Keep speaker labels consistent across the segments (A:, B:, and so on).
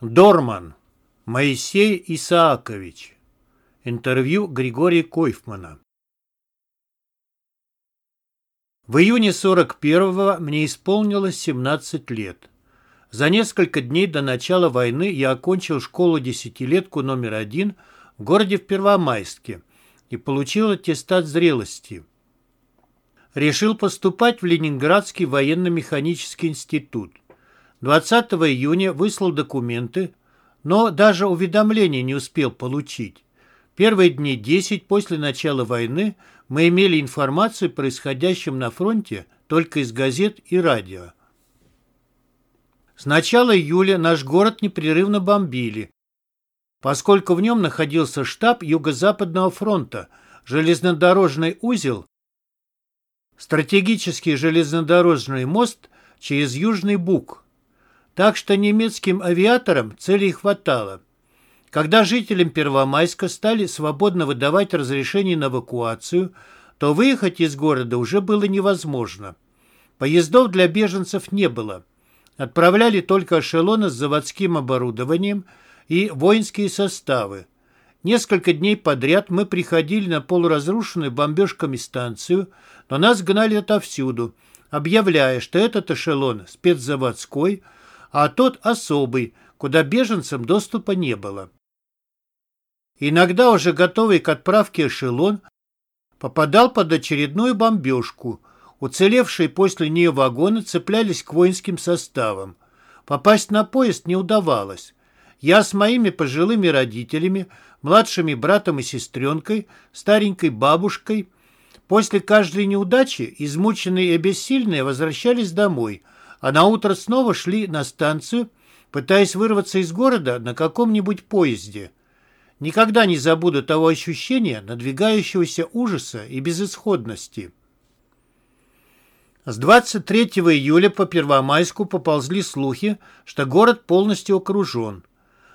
A: Дорман. Моисей Исаакович. Интервью Григория Койфмана. В июне 41-го мне исполнилось 17 лет. За несколько дней до начала войны я окончил школу-десятилетку номер один в городе в Первомайске и получил аттестат зрелости. Решил поступать в Ленинградский военно-механический институт. 20 июня выслал документы, но даже уведомления не успел получить. Первые дни 10 после начала войны мы имели информацию о происходящем на фронте только из газет и радио. С начала июля наш город непрерывно бомбили, поскольку в нем находился штаб Юго-Западного фронта, железнодорожный узел, стратегический железнодорожный мост через Южный Буг – так что немецким авиаторам целей хватало. Когда жителям Первомайска стали свободно выдавать разрешение на эвакуацию, то выехать из города уже было невозможно. Поездов для беженцев не было. Отправляли только эшелоны с заводским оборудованием и воинские составы. Несколько дней подряд мы приходили на полуразрушенную бомбежками станцию, но нас гнали отовсюду, объявляя, что этот эшелон спецзаводской – а тот особый, куда беженцам доступа не было. Иногда уже готовый к отправке эшелон попадал под очередную бомбежку. Уцелевшие после нее вагоны цеплялись к воинским составам. Попасть на поезд не удавалось. Я с моими пожилыми родителями, младшими братом и сестренкой, старенькой бабушкой, после каждой неудачи, измученные и обессильные, возвращались домой – а на утро снова шли на станцию, пытаясь вырваться из города на каком-нибудь поезде. Никогда не забуду того ощущения надвигающегося ужаса и безысходности. С 23 июля по Первомайску поползли слухи, что город полностью окружен.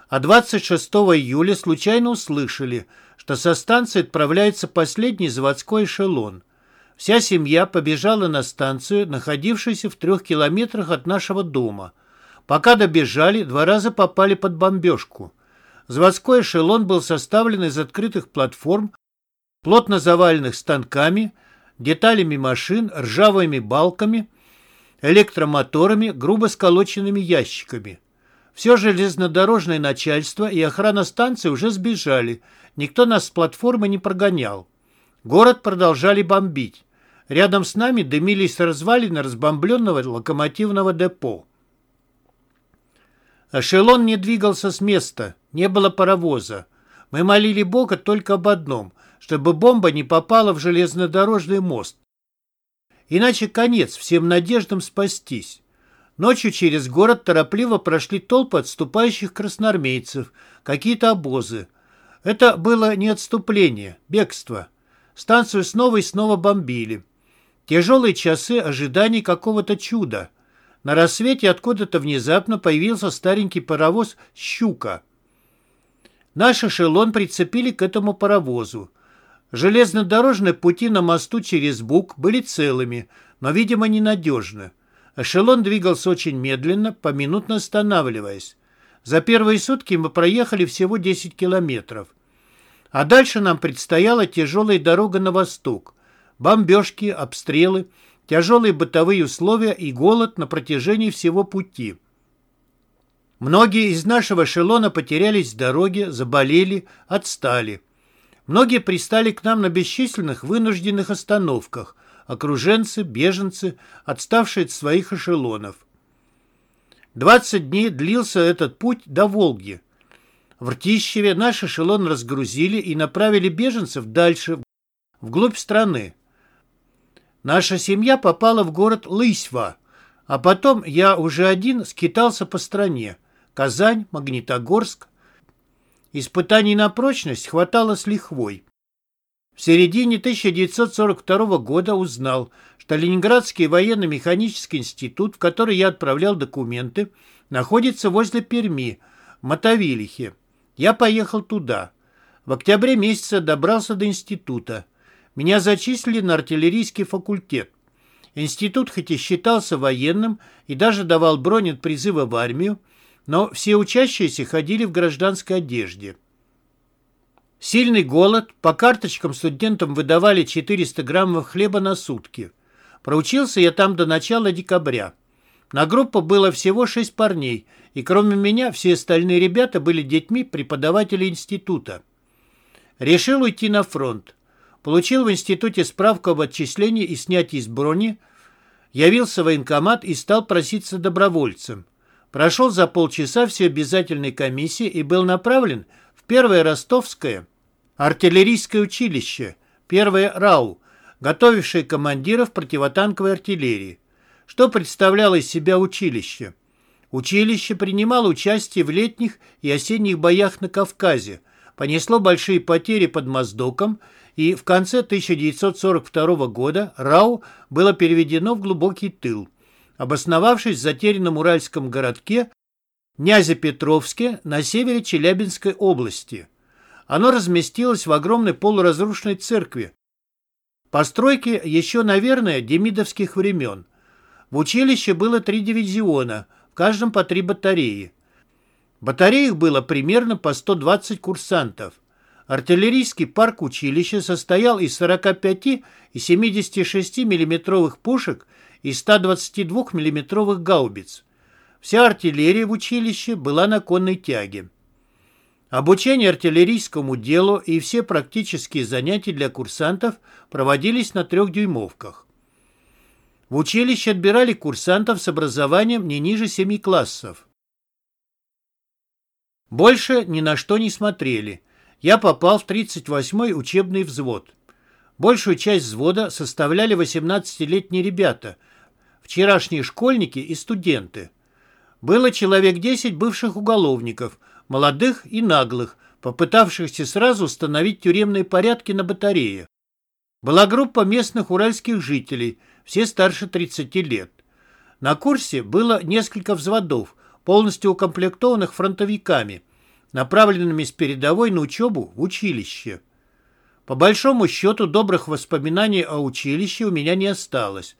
A: А 26 июля случайно услышали, что со станции отправляется последний заводской эшелон – Вся семья побежала на станцию, находившуюся в трех километрах от нашего дома. Пока добежали, два раза попали под бомбежку. Заводской эшелон был составлен из открытых платформ, плотно заваленных станками, деталями машин, ржавыми балками, электромоторами, грубо сколоченными ящиками. Все железнодорожное начальство и охрана станции уже сбежали, никто нас с платформы не прогонял. Город продолжали бомбить. Рядом с нами дымились развалины разбомбленного локомотивного депо. Эшелон не двигался с места, не было паровоза. Мы молили Бога только об одном, чтобы бомба не попала в железнодорожный мост. Иначе конец всем надеждам спастись. Ночью через город торопливо прошли толпы отступающих красноармейцев, какие-то обозы. Это было не отступление, бегство. Станцию снова и снова бомбили. Тяжелые часы ожиданий какого-то чуда. На рассвете откуда-то внезапно появился старенький паровоз «Щука». Наш эшелон прицепили к этому паровозу. Железнодорожные пути на мосту через Буг были целыми, но, видимо, ненадежны. Эшелон двигался очень медленно, поминутно останавливаясь. За первые сутки мы проехали всего 10 километров. А дальше нам предстояла тяжелая дорога на восток. Бомбежки, обстрелы, тяжелые бытовые условия и голод на протяжении всего пути. Многие из нашего эшелона потерялись в дороге, заболели, отстали. Многие пристали к нам на бесчисленных вынужденных остановках, окруженцы, беженцы, отставшие от своих эшелонов. 20 дней длился этот путь до Волги. В Ртищеве наш эшелон разгрузили и направили беженцев дальше, вглубь страны. Наша семья попала в город Лысьва, а потом я уже один скитался по стране. Казань, Магнитогорск. Испытаний на прочность хватало с лихвой. В середине 1942 года узнал, что Ленинградский военно-механический институт, в который я отправлял документы, находится возле Перми, в Мотовилихе. Я поехал туда. В октябре месяце добрался до института. Меня зачислили на артиллерийский факультет. Институт хоть и считался военным и даже давал бронь от призыва в армию, но все учащиеся ходили в гражданской одежде. Сильный голод, по карточкам студентам выдавали 400 граммов хлеба на сутки. Проучился я там до начала декабря. На группу было всего шесть парней, и кроме меня все остальные ребята были детьми преподавателей института. Решил уйти на фронт. Получил в институте справку об отчислении и снятии с брони, явился в военкомат и стал проситься добровольцем. Прошел за полчаса все обязательные комиссии и был направлен в первое ростовское артиллерийское училище, первое РАУ, готовившее командиров противотанковой артиллерии. Что представляло из себя училище? Училище принимало участие в летних и осенних боях на Кавказе, понесло большие потери под Моздоком и в конце 1942 года РАУ было переведено в глубокий тыл. Обосновавшись в затерянном уральском городке Нязепетровске на севере Челябинской области. Оно разместилось в огромной полуразрушенной церкви. Постройки еще, наверное, демидовских времен. В училище было три дивизиона, в каждом по три батареи. Батареях было примерно по 120 курсантов. Артиллерийский парк училища состоял из 45 и 76 миллиметровых пушек и 122 миллиметровых гаубиц. Вся артиллерия в училище была на конной тяге. Обучение артиллерийскому делу и все практические занятия для курсантов проводились на трехдюймовках. В училище отбирали курсантов с образованием не ниже семи классов. Больше ни на что не смотрели – я попал в 38-й учебный взвод. Большую часть взвода составляли 18-летние ребята, вчерашние школьники и студенты. Было человек 10 бывших уголовников, молодых и наглых, попытавшихся сразу установить тюремные порядки на батарее. Была группа местных уральских жителей, все старше 30 лет. На курсе было несколько взводов, полностью укомплектованных фронтовиками – направленными с передовой на учебу в училище. По большому счету, добрых воспоминаний о училище у меня не осталось.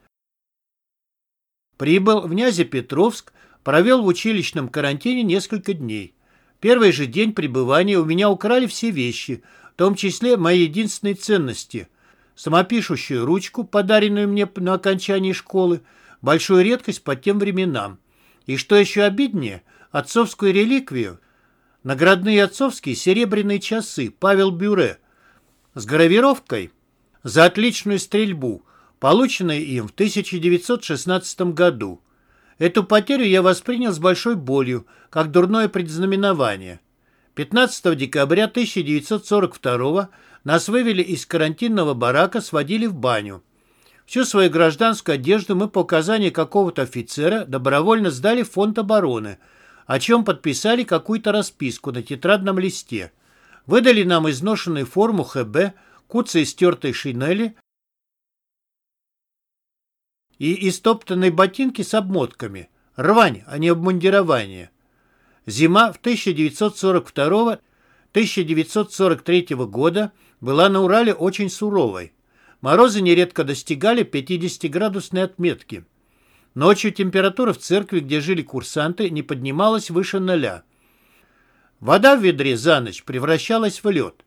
A: Прибыл в Нязепетровск, провел в училищном карантине несколько дней. Первый же день пребывания у меня украли все вещи, в том числе мои единственные ценности. Самопишущую ручку, подаренную мне на окончании школы, большую редкость по тем временам. И что еще обиднее, отцовскую реликвию, Наградные отцовские серебряные часы Павел Бюре с гравировкой за отличную стрельбу, полученные им в 1916 году. Эту потерю я воспринял с большой болью, как дурное предзнаменование. 15 декабря 1942 нас вывели из карантинного барака, сводили в баню. Всю свою гражданскую одежду мы по указанию какого-то офицера добровольно сдали в фонд обороны – о чем подписали какую-то расписку на тетрадном листе. Выдали нам изношенную форму ХБ, куцы стертой шинели и истоптанные ботинки с обмотками. Рвань, а не обмундирование. Зима в 1942-1943 года была на Урале очень суровой. Морозы нередко достигали 50-градусной отметки. Ночью температура в церкви, где жили курсанты, не поднималась выше ноля. Вода в ведре за ночь превращалась в лед.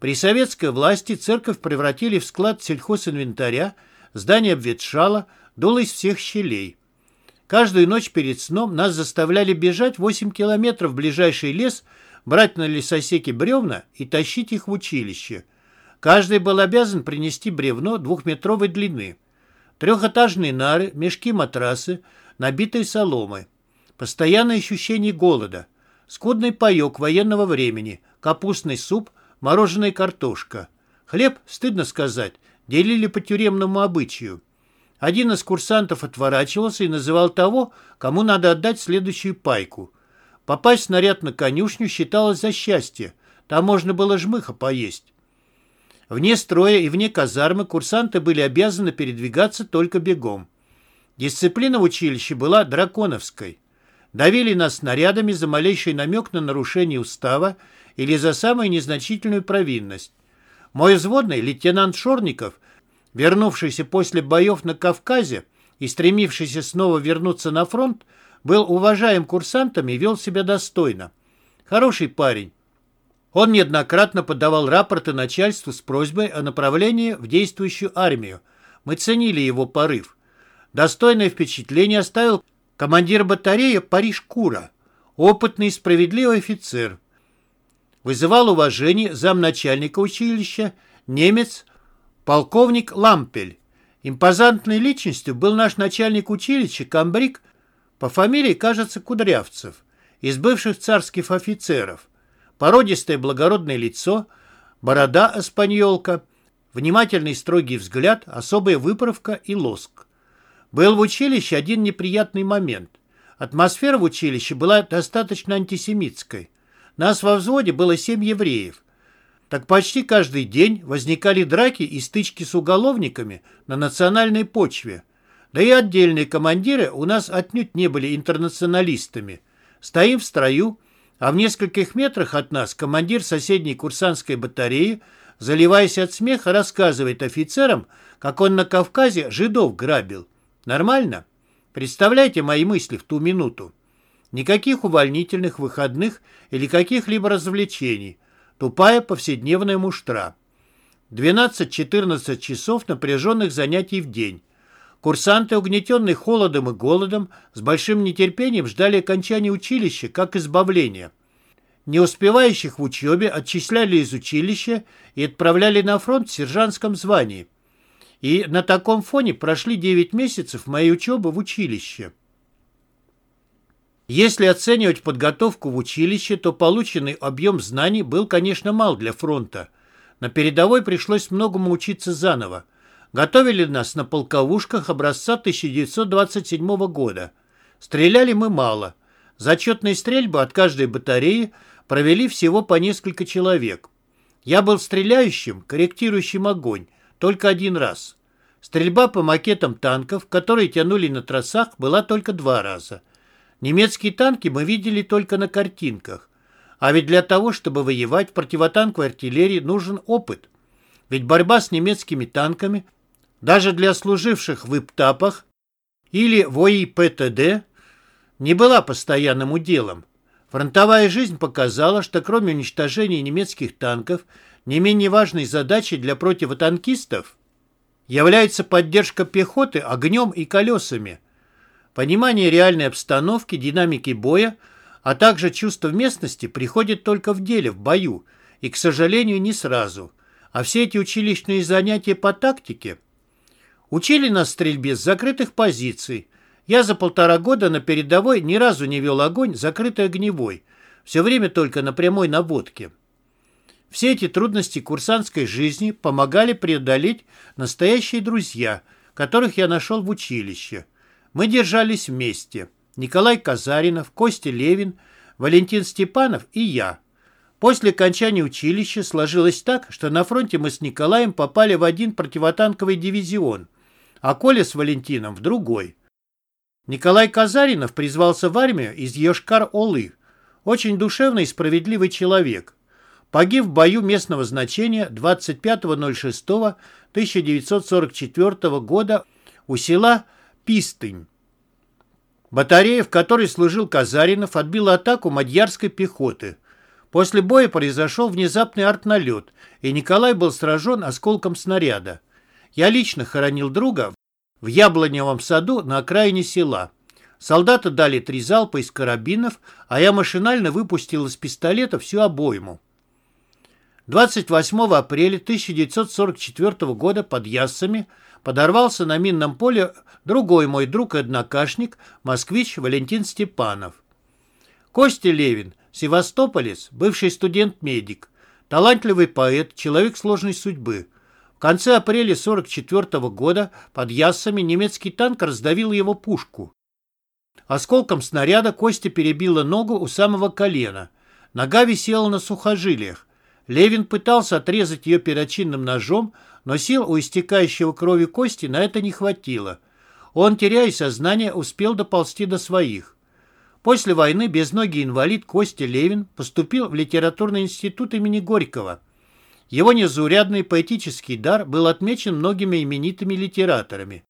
A: При советской власти церковь превратили в склад сельхозинвентаря, здание обветшало, дуло из всех щелей. Каждую ночь перед сном нас заставляли бежать 8 километров в ближайший лес, брать на лесосеке бревна и тащить их в училище. Каждый был обязан принести бревно двухметровой длины. Трехэтажные нары, мешки-матрасы, набитые соломой. Постоянное ощущение голода. Скудный паек военного времени, капустный суп, мороженая картошка. Хлеб, стыдно сказать, делили по тюремному обычаю. Один из курсантов отворачивался и называл того, кому надо отдать следующую пайку. Попасть снаряд на конюшню считалось за счастье. Там можно было жмыха поесть. Вне строя и вне казармы курсанты были обязаны передвигаться только бегом. Дисциплина в училище была драконовской. Давили нас снарядами за малейший намек на нарушение устава или за самую незначительную провинность. Мой взводный, лейтенант Шорников, вернувшийся после боев на Кавказе и стремившийся снова вернуться на фронт, был уважаем курсантами и вел себя достойно. Хороший парень. Он неоднократно подавал рапорты начальству с просьбой о направлении в действующую армию. Мы ценили его порыв. Достойное впечатление оставил командир батареи Париж-Кура, опытный и справедливый офицер. Вызывал уважение замначальника училища, немец, полковник Лампель. Импозантной личностью был наш начальник училища, комбриг, по фамилии, кажется, Кудрявцев, из бывших царских офицеров. Породистое благородное лицо, борода эспаньолка, внимательный строгий взгляд, особая выправка и лоск. Был в училище один неприятный момент. Атмосфера в училище была достаточно антисемитской. Нас во взводе было семь евреев. Так почти каждый день возникали драки и стычки с уголовниками на национальной почве. Да и отдельные командиры у нас отнюдь не были интернационалистами. Стоим в строю, а в нескольких метрах от нас командир соседней курсантской батареи, заливаясь от смеха, рассказывает офицерам, как он на Кавказе жидов грабил. Нормально? Представляете мои мысли в ту минуту? Никаких увольнительных выходных или каких-либо развлечений. Тупая повседневная муштра. 12-14 часов напряженных занятий в день. Курсанты, угнетенные холодом и голодом, с большим нетерпением ждали окончания училища как избавления. Не успевающих в учебе отчисляли из училища и отправляли на фронт в сержантском звании – и на таком фоне прошли 9 месяцев моей учебы в училище. Если оценивать подготовку в училище, то полученный объем знаний был, конечно, мал для фронта. На передовой пришлось многому учиться заново. Готовили нас на полковушках образца 1927 года. Стреляли мы мало. Зачетные стрельбы от каждой батареи провели всего по несколько человек. Я был стреляющим, корректирующим огонь, только один раз. Стрельба по макетам танков, которые тянули на трассах, была только два раза. Немецкие танки мы видели только на картинках. А ведь для того, чтобы воевать в противотанковой артиллерии, нужен опыт. Ведь борьба с немецкими танками, даже для служивших в ИПТАПах или в ОИПТД, не была постоянным уделом. Фронтовая жизнь показала, что кроме уничтожения немецких танков, не менее важной задачей для противотанкистов является поддержка пехоты огнем и колесами. Понимание реальной обстановки, динамики боя, а также чувство местности приходит только в деле, в бою, и, к сожалению, не сразу. А все эти училищные занятия по тактике учили нас стрельбе с закрытых позиций. Я за полтора года на передовой ни разу не вел огонь закрытой огневой, все время только на прямой наводке. Все эти трудности курсантской жизни помогали преодолеть настоящие друзья, которых я нашел в училище. Мы держались вместе. Николай Казаринов, Костя Левин, Валентин Степанов и я. После окончания училища сложилось так, что на фронте мы с Николаем попали в один противотанковый дивизион, а Коля с Валентином в другой. Николай Казаринов призвался в армию из Йошкар-Олы. Очень душевный и справедливый человек. Погиб в бою местного значения 25.06.1944 года у села Пистынь. Батарея, в которой служил Казаринов, отбила атаку мадьярской пехоты. После боя произошел внезапный артналет, и Николай был сражен осколком снаряда. Я лично хоронил друга в яблоневом саду на окраине села. Солдаты дали три залпа из карабинов, а я машинально выпустил из пистолета всю обойму. 28 апреля 1944 года под Яссами подорвался на минном поле другой мой друг и однокашник, москвич Валентин Степанов. Костя Левин, севастополец, бывший студент-медик, талантливый поэт, человек сложной судьбы. В конце апреля 1944 года под Яссами немецкий танк раздавил его пушку. Осколком снаряда Костя перебила ногу у самого колена. Нога висела на сухожилиях. Левин пытался отрезать ее перочинным ножом, но сил у истекающего крови кости на это не хватило. Он, теряя сознание, успел доползти до своих. После войны безногий инвалид Костя Левин поступил в литературный институт имени Горького. Его незаурядный поэтический дар был отмечен многими именитыми литераторами.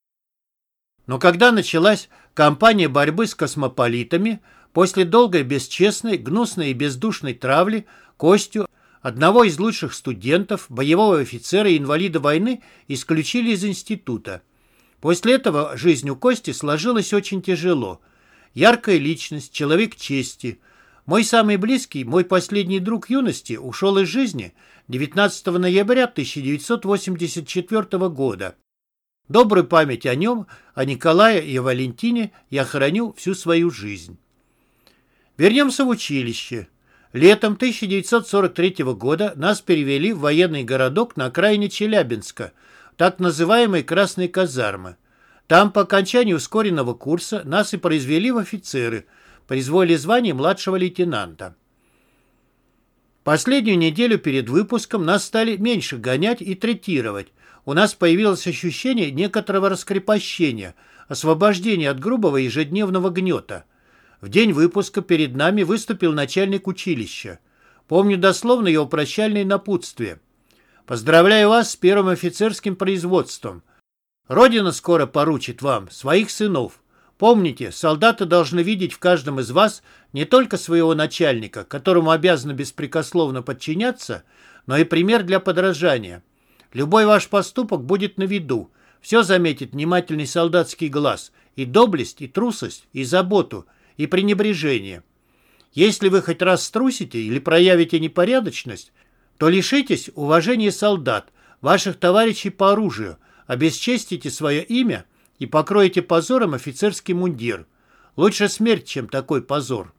A: Но когда началась кампания борьбы с космополитами, после долгой бесчестной, гнусной и бездушной травли Костю, одного из лучших студентов, боевого офицера и инвалида войны, исключили из института. После этого жизнь у Кости сложилась очень тяжело. Яркая личность, человек чести. Мой самый близкий, мой последний друг юности ушел из жизни 19 ноября 1984 года. Добрую память о нем, о Николае и о Валентине я храню всю свою жизнь. Вернемся в училище. Летом 1943 года нас перевели в военный городок на окраине Челябинска, так называемые Красные казармы. Там по окончании ускоренного курса нас и произвели в офицеры, произволили звание младшего лейтенанта. Последнюю неделю перед выпуском нас стали меньше гонять и третировать, у нас появилось ощущение некоторого раскрепощения, освобождения от грубого ежедневного гнета. В день выпуска перед нами выступил начальник училища. Помню дословно его прощальное напутствие. «Поздравляю вас с первым офицерским производством. Родина скоро поручит вам своих сынов. Помните, солдаты должны видеть в каждом из вас не только своего начальника, которому обязаны беспрекословно подчиняться, но и пример для подражания. Любой ваш поступок будет на виду. Все заметит внимательный солдатский глаз. И доблесть, и трусость, и заботу, и пренебрежение. Если вы хоть раз струсите или проявите непорядочность, то лишитесь уважения солдат, ваших товарищей по оружию, обесчестите свое имя и покроете позором офицерский мундир. Лучше смерть, чем такой позор.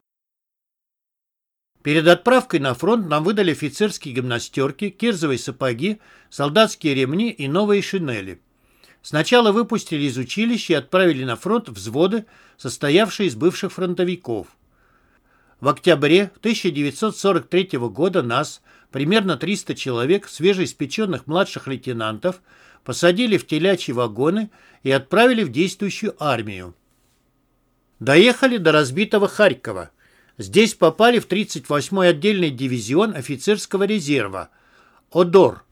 A: Перед отправкой на фронт нам выдали офицерские гимнастерки, кирзовые сапоги, солдатские ремни и новые шинели. Сначала выпустили из училища и отправили на фронт взводы, состоявшие из бывших фронтовиков. В октябре 1943 года нас, примерно 300 человек, свежеиспеченных младших лейтенантов, посадили в телячьи вагоны и отправили в действующую армию. Доехали до разбитого Харькова. Здесь попали в 38-й отдельный дивизион офицерского резерва «Одор»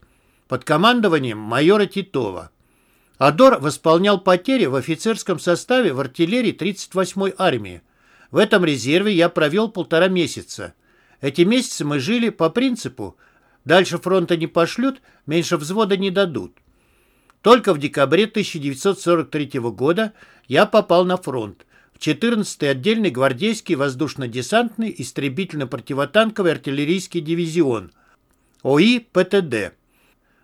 A: под командованием майора Титова. «Одор» восполнял потери в офицерском составе в артиллерии 38-й армии. В этом резерве я провел полтора месяца. Эти месяцы мы жили по принципу «дальше фронта не пошлют, меньше взвода не дадут». Только в декабре 1943 года я попал на фронт. 14-й отдельный гвардейский воздушно-десантный истребительно-противотанковый артиллерийский дивизион ОИ ПТД,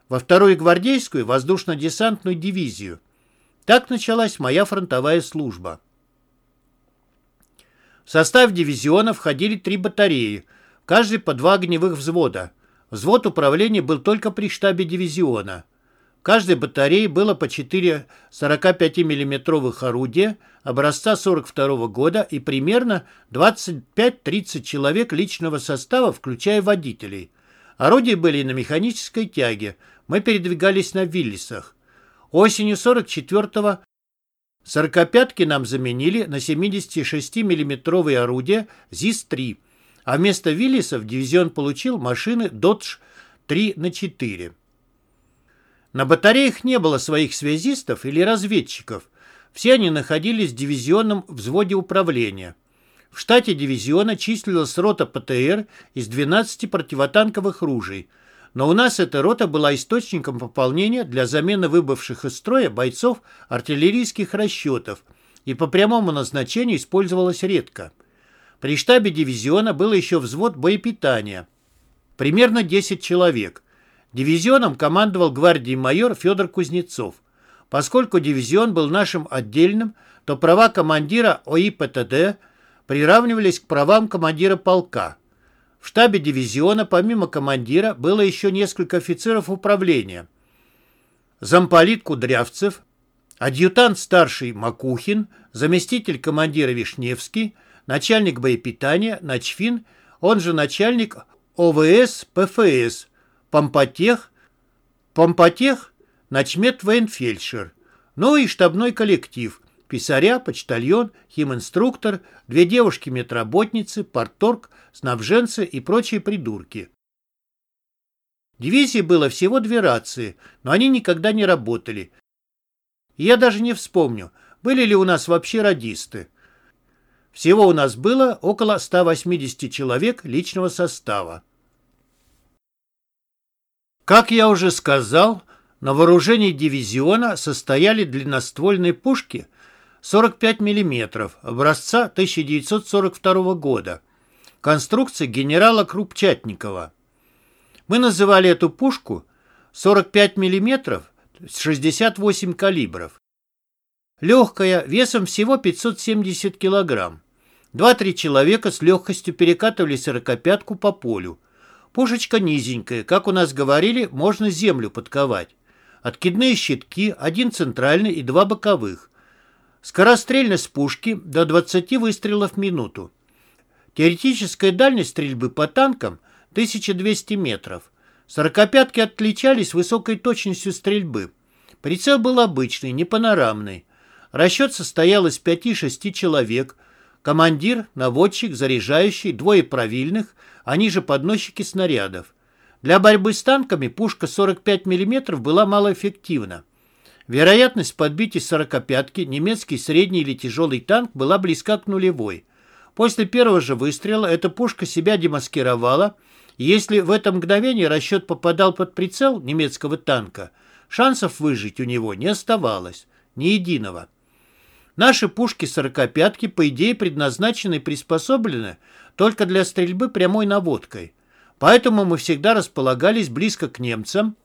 A: во вторую гвардейскую воздушно-десантную дивизию. Так началась моя фронтовая служба. В состав дивизиона входили три батареи, каждый по два огневых взвода. Взвод управления был только при штабе дивизиона. Каждой батарее было по 4 45 миллиметровых орудия – образца 42 года и примерно 25-30 человек личного состава, включая водителей. Орудия были на механической тяге. Мы передвигались на Виллисах. Осенью 44-го сорокопятки нам заменили на 76 миллиметровые орудия ЗИС-3, а вместо Виллисов дивизион получил машины Dodge 3 на 4. На батареях не было своих связистов или разведчиков, все они находились в дивизионном взводе управления. В штате дивизиона числилась рота ПТР из 12 противотанковых ружей, но у нас эта рота была источником пополнения для замены выбывших из строя бойцов артиллерийских расчетов и по прямому назначению использовалась редко. При штабе дивизиона был еще взвод боепитания. Примерно 10 человек. Дивизионом командовал гвардии майор Федор Кузнецов. Поскольку дивизион был нашим отдельным, то права командира ОИПТД приравнивались к правам командира полка. В штабе дивизиона помимо командира было еще несколько офицеров управления. Замполит Кудрявцев, адъютант старший Макухин, заместитель командира Вишневский, начальник боепитания Начфин, он же начальник ОВС ПФС, Помпотех, Помпотех начмет военфельдшер, ну и штабной коллектив, писаря, почтальон, химинструктор, две девушки-медработницы, парторг, снабженцы и прочие придурки. Дивизии было всего две рации, но они никогда не работали. Я даже не вспомню, были ли у нас вообще радисты. Всего у нас было около 180 человек личного состава. Как я уже сказал, на вооружении дивизиона состояли длинноствольные пушки 45 мм образца 1942 года, конструкции генерала Крупчатникова. Мы называли эту пушку 45 мм с 68 калибров. Легкая, весом всего 570 килограмм. Два-три человека с легкостью перекатывали сорокопятку по полю. Пушечка низенькая, как у нас говорили, можно землю подковать. Откидные щитки, один центральный и два боковых. Скорострельность пушки до 20 выстрелов в минуту. Теоретическая дальность стрельбы по танкам 1200 метров. Сорокопятки отличались высокой точностью стрельбы. Прицел был обычный, не панорамный. Расчет состоял из 5-6 человек. Командир, наводчик, заряжающий, двое правильных, они же подносчики снарядов. Для борьбы с танками пушка 45 мм была малоэффективна. Вероятность из сорокопятки немецкий средний или тяжелый танк была близка к нулевой. После первого же выстрела эта пушка себя демаскировала, и если в это мгновение расчет попадал под прицел немецкого танка, шансов выжить у него не оставалось, ни единого. Наши пушки-сорокопятки, по идее, предназначены и приспособлены только для стрельбы прямой наводкой. Поэтому мы всегда располагались близко к немцам,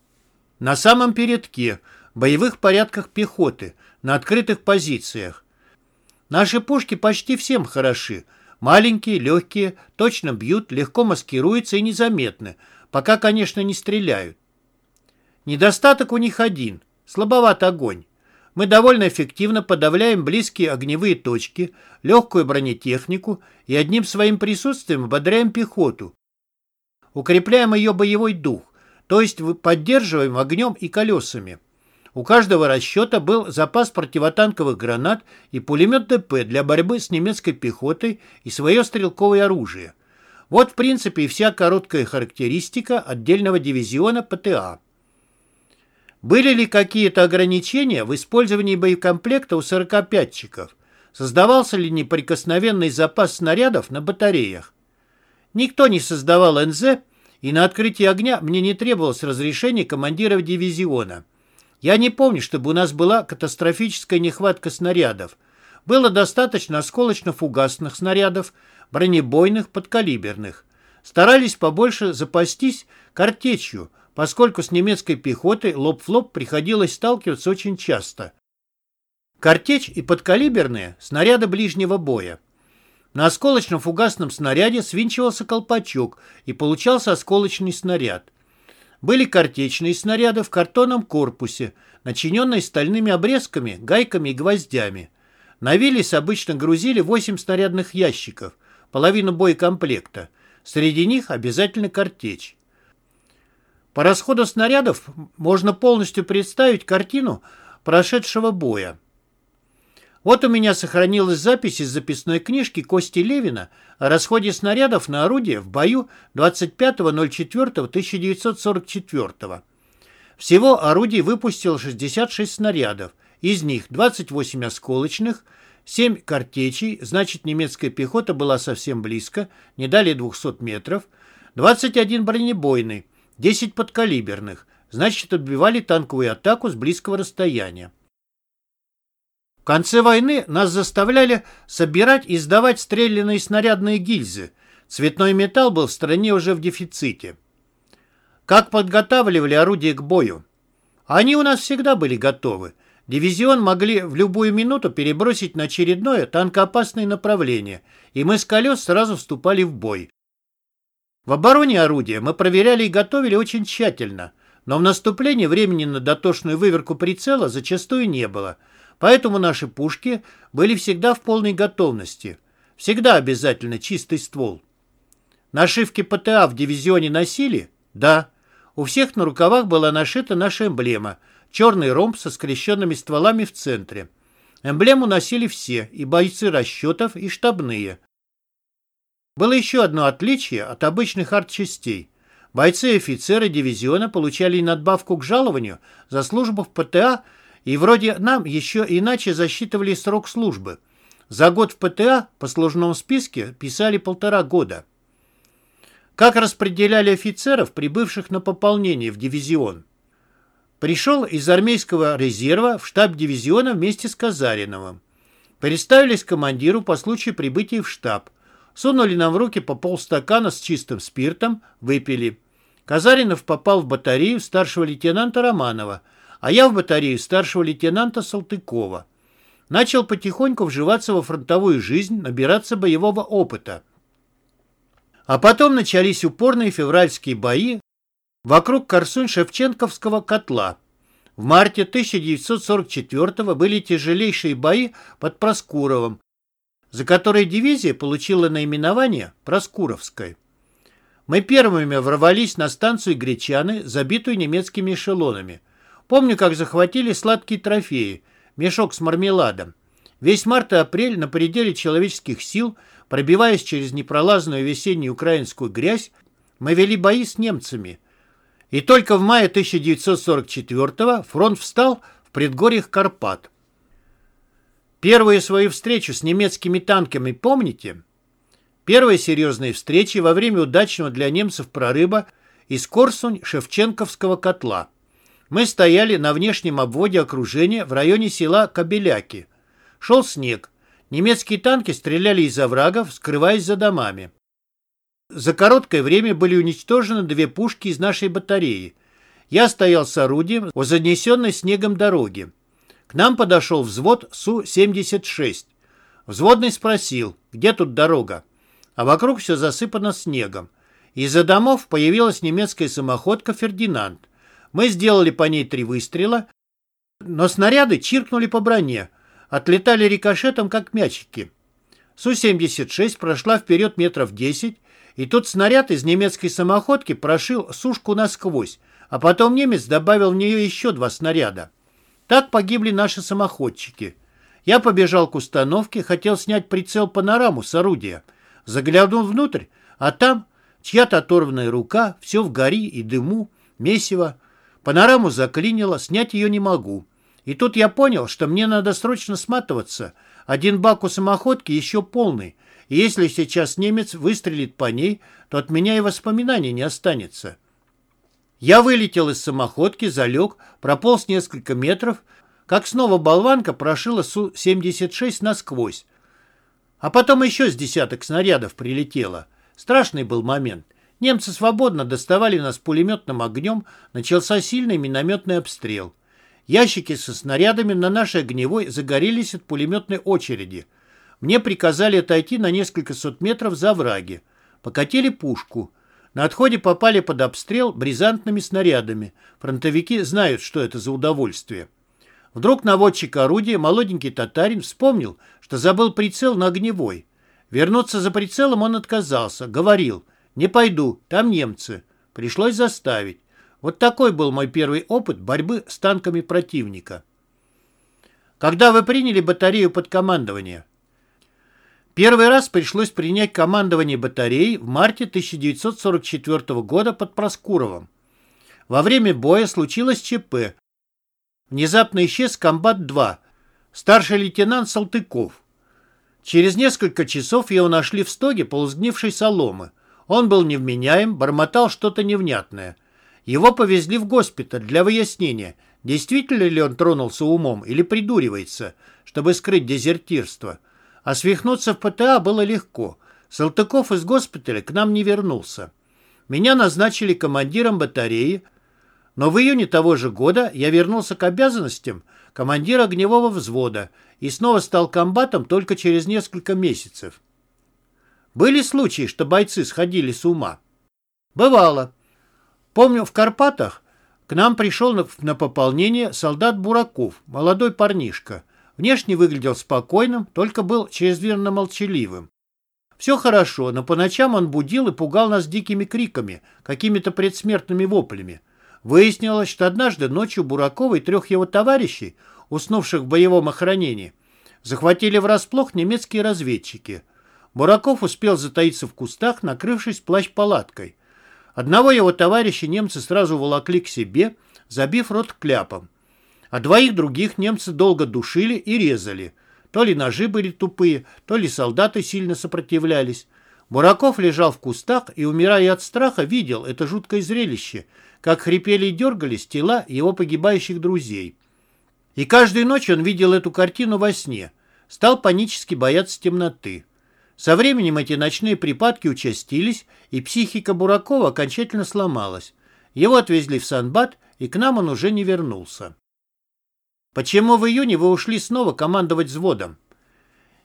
A: на самом передке, в боевых порядках пехоты, на открытых позициях. Наши пушки почти всем хороши. Маленькие, легкие, точно бьют, легко маскируются и незаметны, пока, конечно, не стреляют. Недостаток у них один – слабоват огонь. Мы довольно эффективно подавляем близкие огневые точки, легкую бронетехнику и одним своим присутствием ободряем пехоту. Укрепляем ее боевой дух, то есть поддерживаем огнем и колесами. У каждого расчета был запас противотанковых гранат и пулемет ДП для борьбы с немецкой пехотой и свое стрелковое оружие. Вот, в принципе, и вся короткая характеристика отдельного дивизиона ПТА. Были ли какие-то ограничения в использовании боекомплекта у сорокопятчиков? Создавался ли неприкосновенный запас снарядов на батареях? Никто не создавал НЗ, и на открытии огня мне не требовалось разрешения командира дивизиона. Я не помню, чтобы у нас была катастрофическая нехватка снарядов. Было достаточно осколочно-фугасных снарядов, бронебойных, подкалиберных. Старались побольше запастись картечью, поскольку с немецкой пехотой лоб в лоб приходилось сталкиваться очень часто. Картечь и подкалиберные – снаряды ближнего боя. На осколочно-фугасном снаряде свинчивался колпачок и получался осколочный снаряд. Были картечные снаряды в картонном корпусе, начиненные стальными обрезками, гайками и гвоздями. На Виллис обычно грузили 8 снарядных ящиков, половину боекомплекта. Среди них обязательно картечь. По расходу снарядов можно полностью представить картину прошедшего боя. Вот у меня сохранилась запись из записной книжки Кости Левина о расходе снарядов на орудие в бою 25.04.1944. Всего орудий выпустил 66 снарядов, из них 28 осколочных, 7 картечей, значит немецкая пехота была совсем близко, не далее 200 метров, 21 бронебойный, 10 подкалиберных, значит отбивали танковую атаку с близкого расстояния. В конце войны нас заставляли собирать и сдавать стрелянные снарядные гильзы. Цветной металл был в стране уже в дефиците. Как подготавливали орудия к бою? Они у нас всегда были готовы. Дивизион могли в любую минуту перебросить на очередное танкоопасное направление, и мы с колес сразу вступали в бой. В обороне орудия мы проверяли и готовили очень тщательно, но в наступлении времени на дотошную выверку прицела зачастую не было – Поэтому наши пушки были всегда в полной готовности. Всегда обязательно чистый ствол. Нашивки ПТА в дивизионе носили? Да. У всех на рукавах была нашита наша эмблема. Черный ромб со скрещенными стволами в центре. Эмблему носили все, и бойцы расчетов, и штабные. Было еще одно отличие от обычных артчастей. Бойцы и офицеры дивизиона получали надбавку к жалованию за службу в ПТА И вроде нам еще иначе засчитывали срок службы. За год в ПТА по служном списке писали полтора года. Как распределяли офицеров, прибывших на пополнение в дивизион? Пришел из армейского резерва в штаб дивизиона вместе с Казариновым. Представились командиру по случаю прибытия в штаб. Сунули нам в руки по полстакана с чистым спиртом, выпили. Казаринов попал в батарею старшего лейтенанта Романова, а я в батарею старшего лейтенанта Салтыкова. Начал потихоньку вживаться во фронтовую жизнь, набираться боевого опыта. А потом начались упорные февральские бои вокруг Корсунь-Шевченковского котла. В марте 1944 были тяжелейшие бои под Проскуровым, за которые дивизия получила наименование Проскуровской. Мы первыми ворвались на станцию Гречаны, забитую немецкими эшелонами. Помню, как захватили сладкие трофеи, мешок с мармеладом. Весь март и апрель на пределе человеческих сил, пробиваясь через непролазную весеннюю украинскую грязь, мы вели бои с немцами. И только в мае 1944 фронт встал в предгорьях Карпат. Первую свою встречу с немецкими танками помните? Первая серьезная встреча во время удачного для немцев прорыва из Корсунь-Шевченковского котла. Мы стояли на внешнем обводе окружения в районе села Кобеляки. Шел снег. Немецкие танки стреляли из оврагов, скрываясь за домами. За короткое время были уничтожены две пушки из нашей батареи. Я стоял с орудием у занесенной снегом дороги. К нам подошел взвод Су-76. Взводный спросил, где тут дорога? А вокруг все засыпано снегом. Из-за домов появилась немецкая самоходка «Фердинанд». Мы сделали по ней три выстрела, но снаряды чиркнули по броне, отлетали рикошетом, как мячики. Су-76 прошла вперед метров 10, и тут снаряд из немецкой самоходки прошил сушку насквозь, а потом немец добавил в нее еще два снаряда. Так погибли наши самоходчики. Я побежал к установке, хотел снять прицел-панораму с орудия. Заглянул внутрь, а там чья-то оторванная рука, все в гори и дыму, месиво. Панораму заклинило, снять ее не могу. И тут я понял, что мне надо срочно сматываться. Один бак у самоходки еще полный, и если сейчас немец выстрелит по ней, то от меня и воспоминаний не останется. Я вылетел из самоходки, залег, прополз несколько метров, как снова болванка прошила Су-76 насквозь. А потом еще с десяток снарядов прилетело. Страшный был момент. Немцы свободно доставали нас пулеметным огнем, начался сильный минометный обстрел. Ящики со снарядами на нашей огневой загорелись от пулеметной очереди. Мне приказали отойти на несколько сот метров за враги. Покатили пушку. На отходе попали под обстрел бризантными снарядами. Фронтовики знают, что это за удовольствие. Вдруг наводчик орудия, молоденький татарин, вспомнил, что забыл прицел на огневой. Вернуться за прицелом он отказался, говорил, «Не пойду, там немцы». Пришлось заставить. Вот такой был мой первый опыт борьбы с танками противника. Когда вы приняли батарею под командование? Первый раз пришлось принять командование батареей в марте 1944 года под Проскуровым. Во время боя случилось ЧП. Внезапно исчез комбат-2, старший лейтенант Салтыков. Через несколько часов его нашли в стоге полузгнившей соломы. Он был невменяем, бормотал что-то невнятное. Его повезли в госпиталь для выяснения, действительно ли он тронулся умом или придуривается, чтобы скрыть дезертирство. А свихнуться в ПТА было легко. Салтыков из госпиталя к нам не вернулся. Меня назначили командиром батареи, но в июне того же года я вернулся к обязанностям командира огневого взвода и снова стал комбатом только через несколько месяцев. Были случаи, что бойцы сходили с ума? Бывало. Помню, в Карпатах к нам пришел на, пополнение солдат Бураков, молодой парнишка. Внешне выглядел спокойным, только был чрезмерно молчаливым. Все хорошо, но по ночам он будил и пугал нас дикими криками, какими-то предсмертными воплями. Выяснилось, что однажды ночью Буракова и трех его товарищей, уснувших в боевом охранении, захватили врасплох немецкие разведчики. Бураков успел затаиться в кустах, накрывшись плащ-палаткой. Одного его товарища немцы сразу волокли к себе, забив рот кляпом. А двоих других немцы долго душили и резали. То ли ножи были тупые, то ли солдаты сильно сопротивлялись. Бураков лежал в кустах и, умирая от страха, видел это жуткое зрелище, как хрипели и дергались тела его погибающих друзей. И каждую ночь он видел эту картину во сне, стал панически бояться темноты. Со временем эти ночные припадки участились, и психика Буракова окончательно сломалась. Его отвезли в Санбат, и к нам он уже не вернулся. Почему в июне вы ушли снова командовать взводом?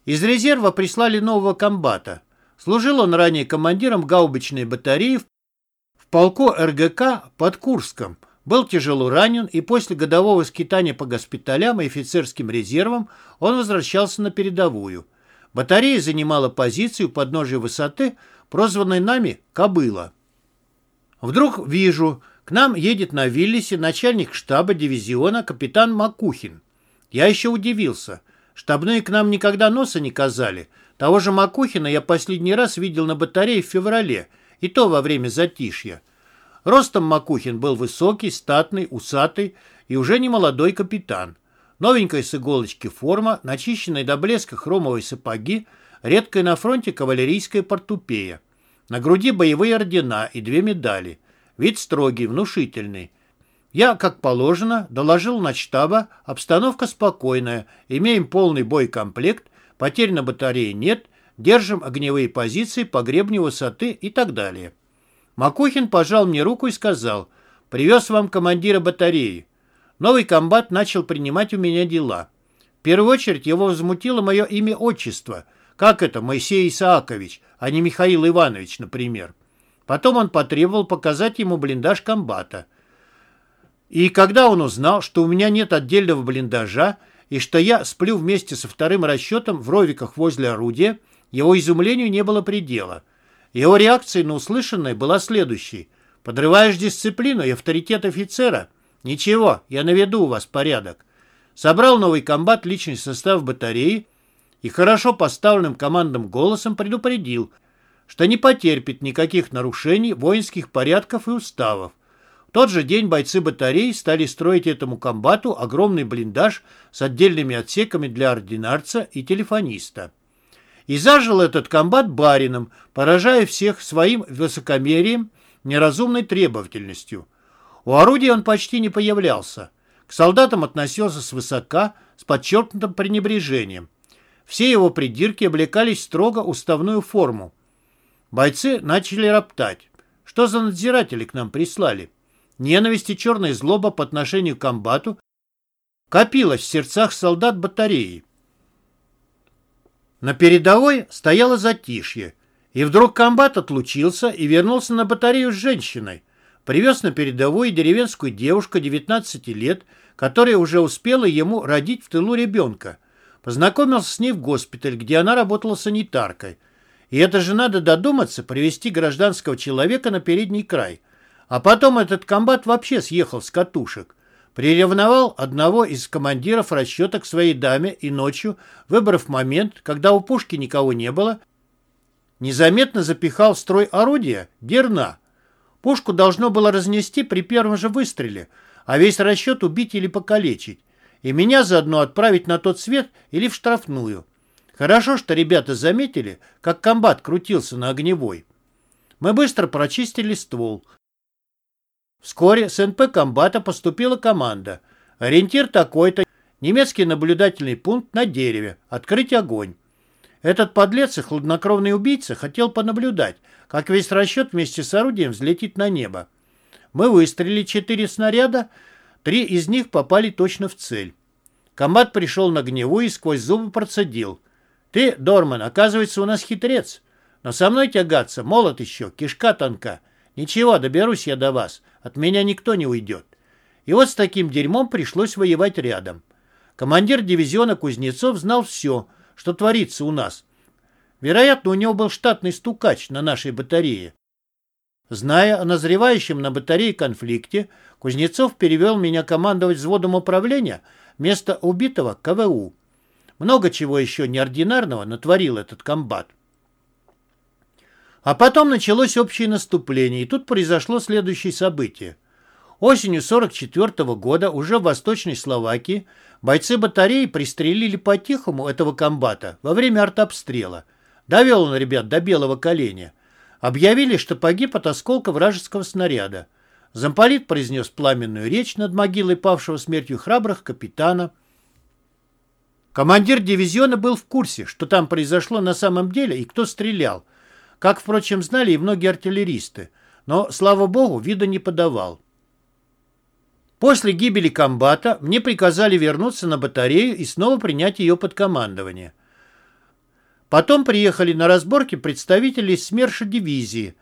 A: Из резерва прислали нового комбата. Служил он ранее командиром гаубичной батареи в полку РГК под Курском. Был тяжело ранен, и после годового скитания по госпиталям и офицерским резервам он возвращался на передовую. Батарея занимала позицию подножия высоты, прозванной нами «Кобыла». Вдруг вижу, к нам едет на Виллисе начальник штаба дивизиона капитан Макухин. Я еще удивился. Штабные к нам никогда носа не казали. Того же Макухина я последний раз видел на батарее в феврале, и то во время затишья. Ростом Макухин был высокий, статный, усатый и уже не молодой капитан. Новенькая с иголочки форма, начищенные до блеска хромовые сапоги, редкая на фронте кавалерийская портупея. На груди боевые ордена и две медали. Вид строгий, внушительный. Я, как положено, доложил на штаба, обстановка спокойная, имеем полный боекомплект, потерь на батарее нет, держим огневые позиции по гребню высоты и так далее. Макухин пожал мне руку и сказал, «Привез вам командира батареи». Новый комбат начал принимать у меня дела. В первую очередь его возмутило мое имя-отчество. Как это, Моисей Исаакович, а не Михаил Иванович, например. Потом он потребовал показать ему блиндаж комбата. И когда он узнал, что у меня нет отдельного блиндажа, и что я сплю вместе со вторым расчетом в ровиках возле орудия, его изумлению не было предела. Его реакцией на услышанное была следующей. «Подрываешь дисциплину и авторитет офицера? Ничего, я наведу у вас порядок». Собрал новый комбат личный состав батареи и хорошо поставленным командным голосом предупредил, что не потерпит никаких нарушений воинских порядков и уставов. В тот же день бойцы батареи стали строить этому комбату огромный блиндаж с отдельными отсеками для ординарца и телефониста. И зажил этот комбат барином, поражая всех своим высокомерием, неразумной требовательностью. У орудия он почти не появлялся. К солдатам относился свысока, с подчеркнутым пренебрежением. Все его придирки облекались строго уставную форму. Бойцы начали роптать. Что за надзиратели к нам прислали? Ненависть и черная злоба по отношению к комбату копилась в сердцах солдат батареи. На передовой стояло затишье, и вдруг комбат отлучился и вернулся на батарею с женщиной. Привез на передовую деревенскую девушку 19 лет, которая уже успела ему родить в тылу ребенка. Познакомился с ней в госпиталь, где она работала санитаркой. И это же надо додуматься привести гражданского человека на передний край. А потом этот комбат вообще съехал с катушек. Приревновал одного из командиров расчета к своей даме и ночью, выбрав момент, когда у пушки никого не было, незаметно запихал в строй орудия дерна. Пушку должно было разнести при первом же выстреле, а весь расчет убить или покалечить, и меня заодно отправить на тот свет или в штрафную. Хорошо, что ребята заметили, как комбат крутился на огневой. Мы быстро прочистили ствол, Вскоре с НП комбата поступила команда. Ориентир такой-то, немецкий наблюдательный пункт на дереве, открыть огонь. Этот подлец и хладнокровный убийца хотел понаблюдать, как весь расчет вместе с орудием взлетит на небо. Мы выстрелили четыре снаряда, три из них попали точно в цель. Комбат пришел на гневу и сквозь зубы процедил. «Ты, Дорман, оказывается, у нас хитрец. Но со мной тягаться, молот еще, кишка тонка. Ничего, доберусь я до вас. От меня никто не уйдет. И вот с таким дерьмом пришлось воевать рядом. Командир дивизиона Кузнецов знал все, что творится у нас. Вероятно, у него был штатный стукач на нашей батарее. Зная о назревающем на батарее конфликте, Кузнецов перевел меня командовать взводом управления вместо убитого КВУ. Много чего еще неординарного натворил этот комбат. А потом началось общее наступление, и тут произошло следующее событие. Осенью 44 -го года уже в Восточной Словакии бойцы батареи пристрелили по-тихому этого комбата во время артобстрела. Довел он ребят до белого коленя. Объявили, что погиб от осколка вражеского снаряда. Замполит произнес пламенную речь над могилой павшего смертью храбрых капитана. Командир дивизиона был в курсе, что там произошло на самом деле и кто стрелял. Как, впрочем, знали и многие артиллеристы. Но, слава богу, вида не подавал. После гибели комбата мне приказали вернуться на батарею и снова принять ее под командование. Потом приехали на разборки представители СМЕРШа дивизии.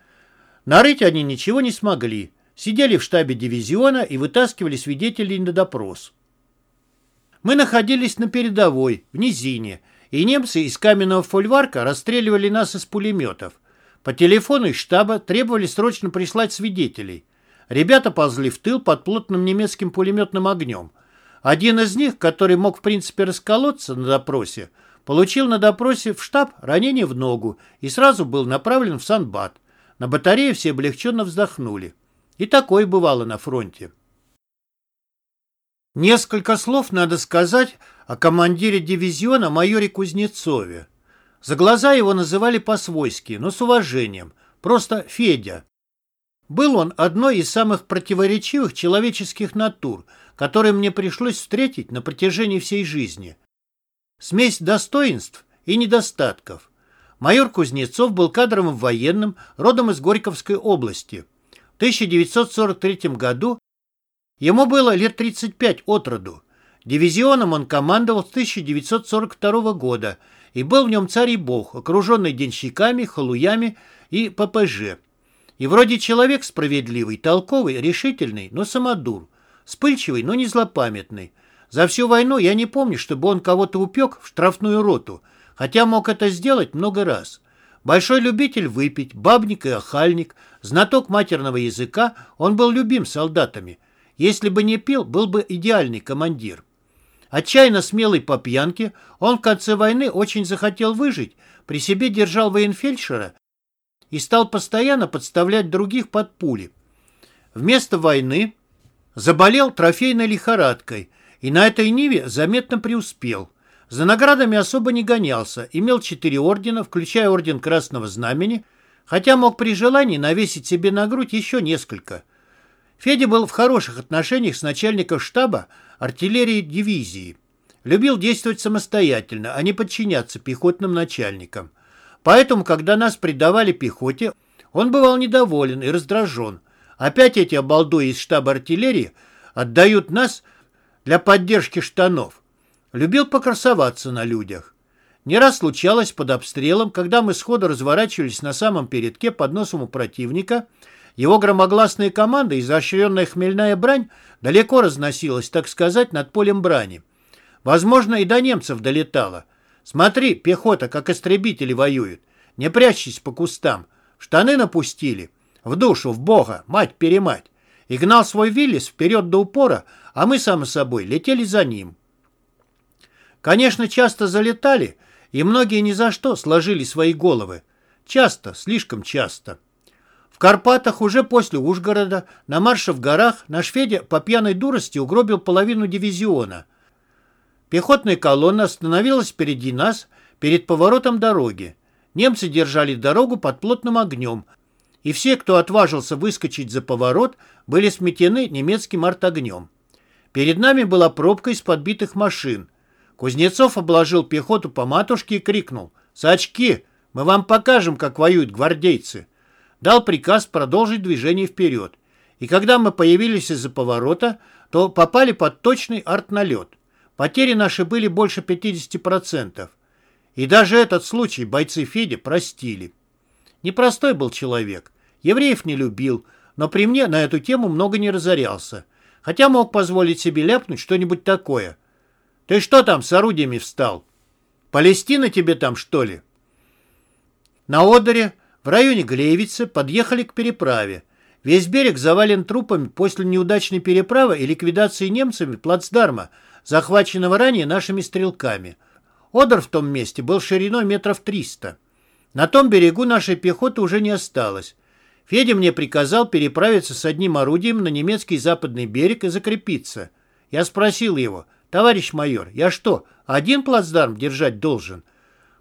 A: Нарыть они ничего не смогли. Сидели в штабе дивизиона и вытаскивали свидетелей на допрос. Мы находились на передовой, в низине, и немцы из каменного фольварка расстреливали нас из пулеметов. По телефону из штаба требовали срочно прислать свидетелей. Ребята ползли в тыл под плотным немецким пулеметным огнем. Один из них, который мог в принципе расколоться на допросе, получил на допросе в штаб ранение в ногу и сразу был направлен в Санбат. На батарее все облегченно вздохнули. И такое бывало на фронте. Несколько слов надо сказать о командире дивизиона майоре Кузнецове. За глаза его называли по-свойски, но с уважением. Просто Федя. Был он одной из самых противоречивых человеческих натур, которые мне пришлось встретить на протяжении всей жизни. Смесь достоинств и недостатков. Майор Кузнецов был кадровым военным, родом из Горьковской области. В 1943 году ему было лет 35 от роду. Дивизионом он командовал с 1942 года и был в нем царь и бог, окруженный денщиками, халуями и ППЖ. И вроде человек справедливый, толковый, решительный, но самодур, вспыльчивый, но не злопамятный. За всю войну я не помню, чтобы он кого-то упек в штрафную роту, хотя мог это сделать много раз. Большой любитель выпить, бабник и охальник, знаток матерного языка, он был любим солдатами. Если бы не пил, был бы идеальный командир. Отчаянно смелый по пьянке, он в конце войны очень захотел выжить, при себе держал военфельдшера и стал постоянно подставлять других под пули. Вместо войны заболел трофейной лихорадкой и на этой ниве заметно преуспел. За наградами особо не гонялся, имел четыре ордена, включая орден Красного Знамени, хотя мог при желании навесить себе на грудь еще несколько. Федя был в хороших отношениях с начальником штаба артиллерии дивизии. Любил действовать самостоятельно, а не подчиняться пехотным начальникам. Поэтому, когда нас предавали пехоте, он бывал недоволен и раздражен. Опять эти обалдуи из штаба артиллерии отдают нас для поддержки штанов. Любил покрасоваться на людях. Не раз случалось под обстрелом, когда мы сходу разворачивались на самом передке под носом у противника – его громогласная команда, изощренная хмельная брань, далеко разносилась, так сказать, над полем брани. Возможно, и до немцев долетала. Смотри, пехота, как истребители воюют. Не прячьтесь по кустам. Штаны напустили. В душу, в бога, мать-перемать. И гнал свой Виллис вперед до упора, а мы, само собой, летели за ним. Конечно, часто залетали, и многие ни за что сложили свои головы. Часто, слишком часто. Карпатах уже после Ужгорода на марше в горах наш Федя по пьяной дурости угробил половину дивизиона. Пехотная колонна остановилась впереди нас, перед поворотом дороги. Немцы держали дорогу под плотным огнем, и все, кто отважился выскочить за поворот, были сметены немецким артогнем. Перед нами была пробка из подбитых машин. Кузнецов обложил пехоту по матушке и крикнул «Сачки, мы вам покажем, как воюют гвардейцы!» Дал приказ продолжить движение вперед. И когда мы появились из-за поворота, то попали под точный артналет. Потери наши были больше 50%. И даже этот случай бойцы Феди простили. Непростой был человек. Евреев не любил, но при мне на эту тему много не разорялся. Хотя мог позволить себе ляпнуть что-нибудь такое. «Ты что там с орудиями встал? Палестина тебе там, что ли?» На Одере в районе Глеевицы подъехали к переправе. Весь берег завален трупами после неудачной переправы и ликвидации немцами плацдарма, захваченного ранее нашими стрелками. Одер в том месте был шириной метров триста. На том берегу нашей пехоты уже не осталось. Федя мне приказал переправиться с одним орудием на немецкий западный берег и закрепиться. Я спросил его, товарищ майор, я что, один плацдарм держать должен?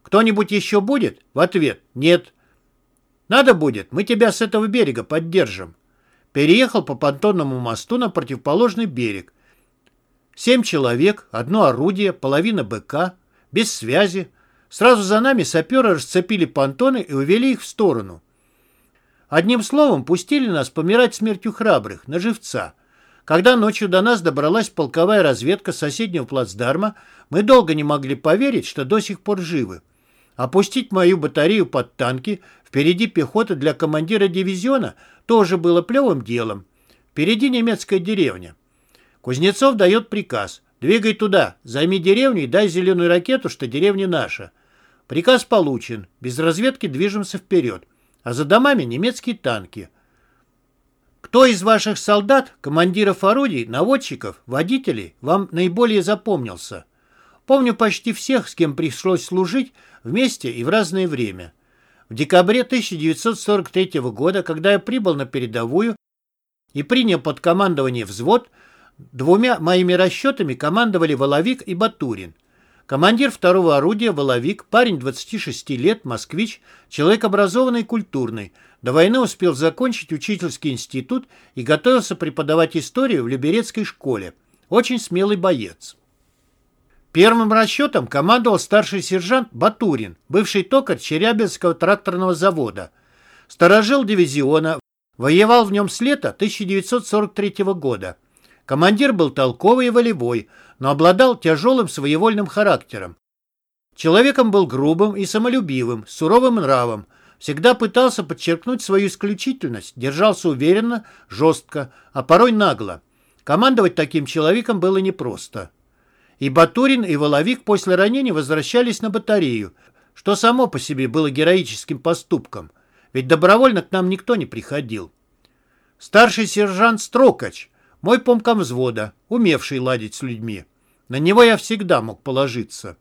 A: Кто-нибудь еще будет? В ответ, нет. Надо будет, мы тебя с этого берега поддержим. Переехал по понтонному мосту на противоположный берег. Семь человек, одно орудие, половина БК, без связи. Сразу за нами саперы расцепили понтоны и увели их в сторону. Одним словом, пустили нас помирать смертью храбрых, на живца. Когда ночью до нас добралась полковая разведка соседнего плацдарма, мы долго не могли поверить, что до сих пор живы. Опустить мою батарею под танки, впереди пехота для командира дивизиона, тоже было плевым делом. Впереди немецкая деревня. Кузнецов дает приказ. Двигай туда, займи деревню и дай зеленую ракету, что деревня наша. Приказ получен. Без разведки движемся вперед. А за домами немецкие танки. Кто из ваших солдат, командиров орудий, наводчиков, водителей вам наиболее запомнился? Помню почти всех, с кем пришлось служить вместе и в разное время. В декабре 1943 года, когда я прибыл на передовую и принял под командование взвод, двумя моими расчетами командовали Воловик и Батурин. Командир второго орудия Воловик, парень 26 лет, москвич, человек образованный и культурный. До войны успел закончить учительский институт и готовился преподавать историю в Люберецкой школе. Очень смелый боец. Первым расчетом командовал старший сержант Батурин, бывший токарь Черябинского тракторного завода. Сторожил дивизиона, воевал в нем с лета 1943 года. Командир был толковый и волевой, но обладал тяжелым своевольным характером. Человеком был грубым и самолюбивым, суровым нравом, всегда пытался подчеркнуть свою исключительность, держался уверенно, жестко, а порой нагло. Командовать таким человеком было непросто. И Батурин, и Воловик после ранения возвращались на батарею, что само по себе было героическим поступком, ведь добровольно к нам никто не приходил. Старший сержант Строкач, мой помком взвода, умевший ладить с людьми. На него я всегда мог положиться.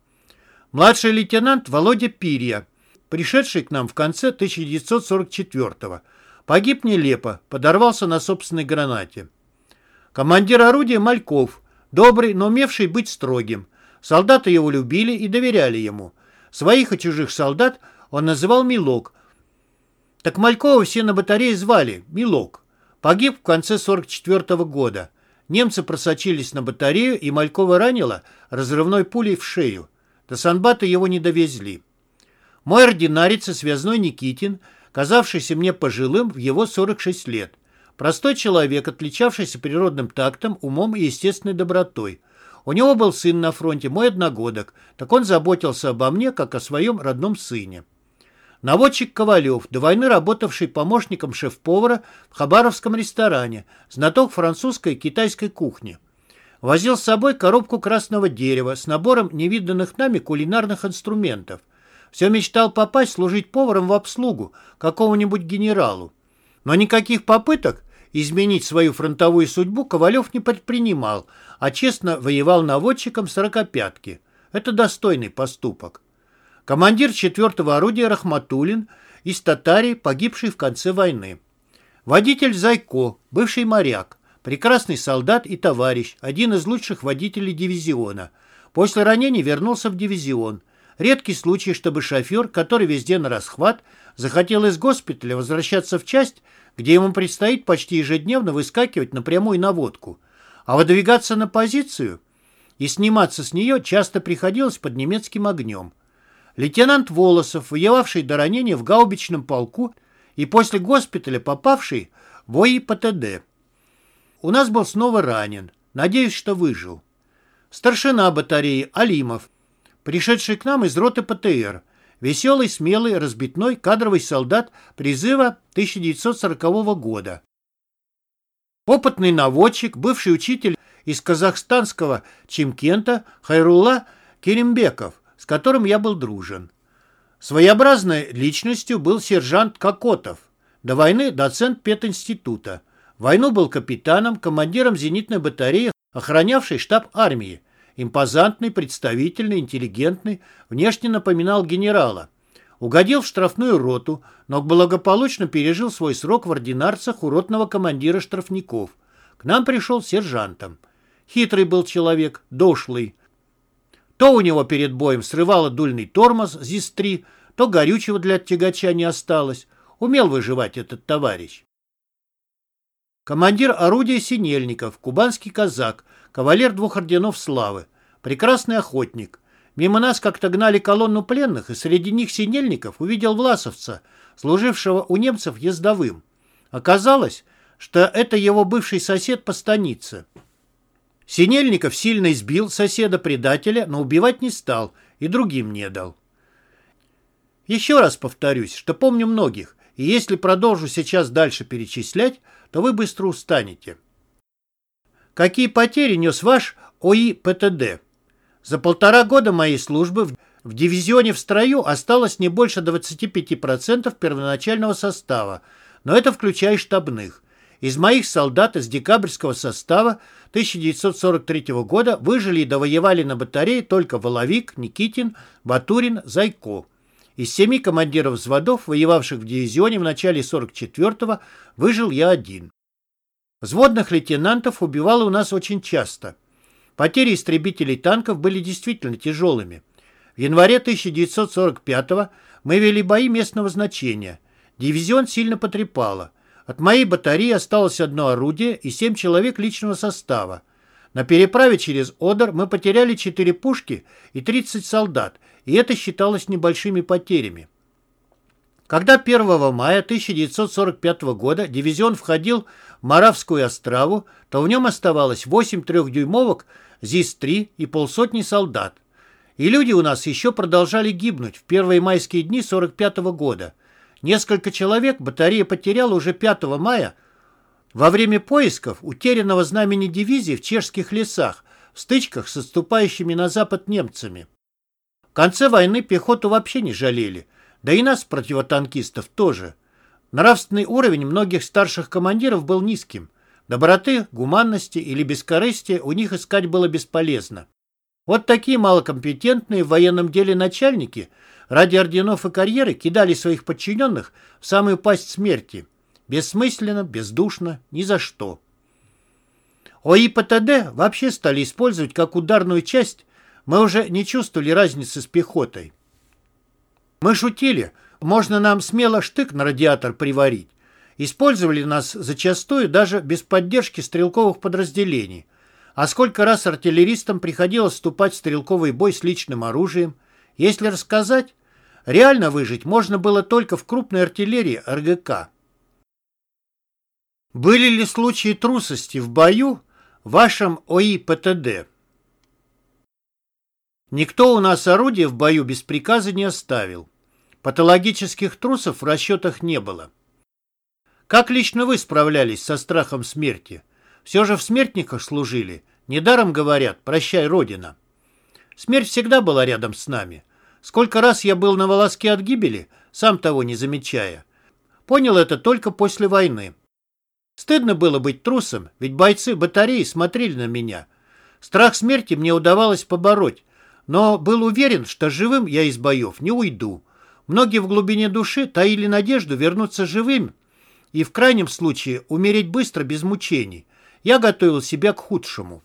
A: Младший лейтенант Володя Пирья, пришедший к нам в конце 1944-го, погиб нелепо, подорвался на собственной гранате. Командир орудия Мальков, Добрый, но умевший быть строгим. Солдаты его любили и доверяли ему. Своих и чужих солдат он называл Милок. Так Малькова все на батарее звали Милок. Погиб в конце 44 -го года. Немцы просочились на батарею, и Малькова ранило разрывной пулей в шею. До Санбата его не довезли. Мой ординарец и связной Никитин, казавшийся мне пожилым в его 46 лет. Простой человек, отличавшийся природным тактом, умом и естественной добротой. У него был сын на фронте, мой одногодок, так он заботился обо мне, как о своем родном сыне. Наводчик Ковалев, до войны работавший помощником шеф-повара в хабаровском ресторане, знаток французской и китайской кухни. Возил с собой коробку красного дерева с набором невиданных нами кулинарных инструментов. Все мечтал попасть служить поваром в обслугу какому-нибудь генералу. Но никаких попыток Изменить свою фронтовую судьбу Ковалев не предпринимал, а честно воевал наводчиком сорокопятки. Это достойный поступок. Командир 4-го орудия Рахматулин из Татарии, погибший в конце войны. Водитель Зайко, бывший моряк, прекрасный солдат и товарищ, один из лучших водителей дивизиона. После ранения вернулся в дивизион. Редкий случай, чтобы шофер, который везде на расхват, захотел из госпиталя возвращаться в часть, где ему предстоит почти ежедневно выскакивать на прямую наводку. А выдвигаться на позицию и сниматься с нее часто приходилось под немецким огнем. Лейтенант Волосов, воевавший до ранения в гаубичном полку и после госпиталя попавший в ОИПТД. У нас был снова ранен. Надеюсь, что выжил. Старшина батареи Алимов, пришедший к нам из роты ПТР, Веселый, смелый, разбитной, кадровый солдат призыва 1940 года. Опытный наводчик, бывший учитель из казахстанского Чимкента Хайрула Керимбеков, с которым я был дружен. Своеобразной личностью был сержант Кокотов. До войны доцент пединститута. В войну был капитаном, командиром зенитной батареи, охранявшей штаб армии. Импозантный, представительный, интеллигентный, внешне напоминал генерала. Угодил в штрафную роту, но благополучно пережил свой срок в ординарцах у ротного командира штрафников. К нам пришел сержантом. Хитрый был человек, дошлый. То у него перед боем срывало дульный тормоз ЗИС-3, то горючего для тягача не осталось. Умел выживать этот товарищ. Командир орудия Синельников, кубанский казак, кавалер двух орденов славы, прекрасный охотник. Мимо нас как-то гнали колонну пленных, и среди них Синельников увидел власовца, служившего у немцев ездовым. Оказалось, что это его бывший сосед по станице. Синельников сильно избил соседа-предателя, но убивать не стал и другим не дал. Еще раз повторюсь, что помню многих, и если продолжу сейчас дальше перечислять, то вы быстро устанете. Какие потери нес ваш ОИ-ПТД? За полтора года моей службы в дивизионе в строю осталось не больше 25% первоначального состава, но это включая штабных. Из моих солдат из декабрьского состава 1943 года выжили и довоевали на батарее только Воловик, Никитин, Батурин, Зайко. Из семи командиров взводов, воевавших в дивизионе в начале 44-го, выжил я один. Взводных лейтенантов убивало у нас очень часто. Потери истребителей танков были действительно тяжелыми. В январе 1945-го мы вели бои местного значения. Дивизион сильно потрепало. От моей батареи осталось одно орудие и семь человек личного состава. На переправе через Одер мы потеряли 4 пушки и 30 солдат, и это считалось небольшими потерями. Когда 1 мая 1945 года дивизион входил Моравскую острову, то в нем оставалось 8 трехдюймовок ЗИС-3 и полсотни солдат. И люди у нас еще продолжали гибнуть в первые майские дни 45 года. Несколько человек батарея потеряла уже 5 мая во время поисков утерянного знамени дивизии в чешских лесах в стычках с отступающими на запад немцами. В конце войны пехоту вообще не жалели, да и нас, противотанкистов, тоже. Нравственный уровень многих старших командиров был низким. Доброты, гуманности или бескорыстия у них искать было бесполезно. Вот такие малокомпетентные в военном деле начальники ради орденов и карьеры кидали своих подчиненных в самую пасть смерти. Бессмысленно, бездушно, ни за что. ОИПТД вообще стали использовать как ударную часть мы уже не чувствовали разницы с пехотой. Мы шутили, можно нам смело штык на радиатор приварить. Использовали нас зачастую даже без поддержки стрелковых подразделений. А сколько раз артиллеристам приходилось вступать в стрелковый бой с личным оружием? Если рассказать, реально выжить можно было только в крупной артиллерии РГК. Были ли случаи трусости в бою в вашем ОИ-ПТД? Никто у нас орудие в бою без приказа не оставил. Патологических трусов в расчетах не было. Как лично вы справлялись со страхом смерти? Все же в смертниках служили. Недаром говорят «прощай, Родина». Смерть всегда была рядом с нами. Сколько раз я был на волоске от гибели, сам того не замечая. Понял это только после войны. Стыдно было быть трусом, ведь бойцы батареи смотрели на меня. Страх смерти мне удавалось побороть, но был уверен, что живым я из боев не уйду. Многие в глубине души таили надежду вернуться живым и в крайнем случае умереть быстро без мучений. Я готовил себя к худшему.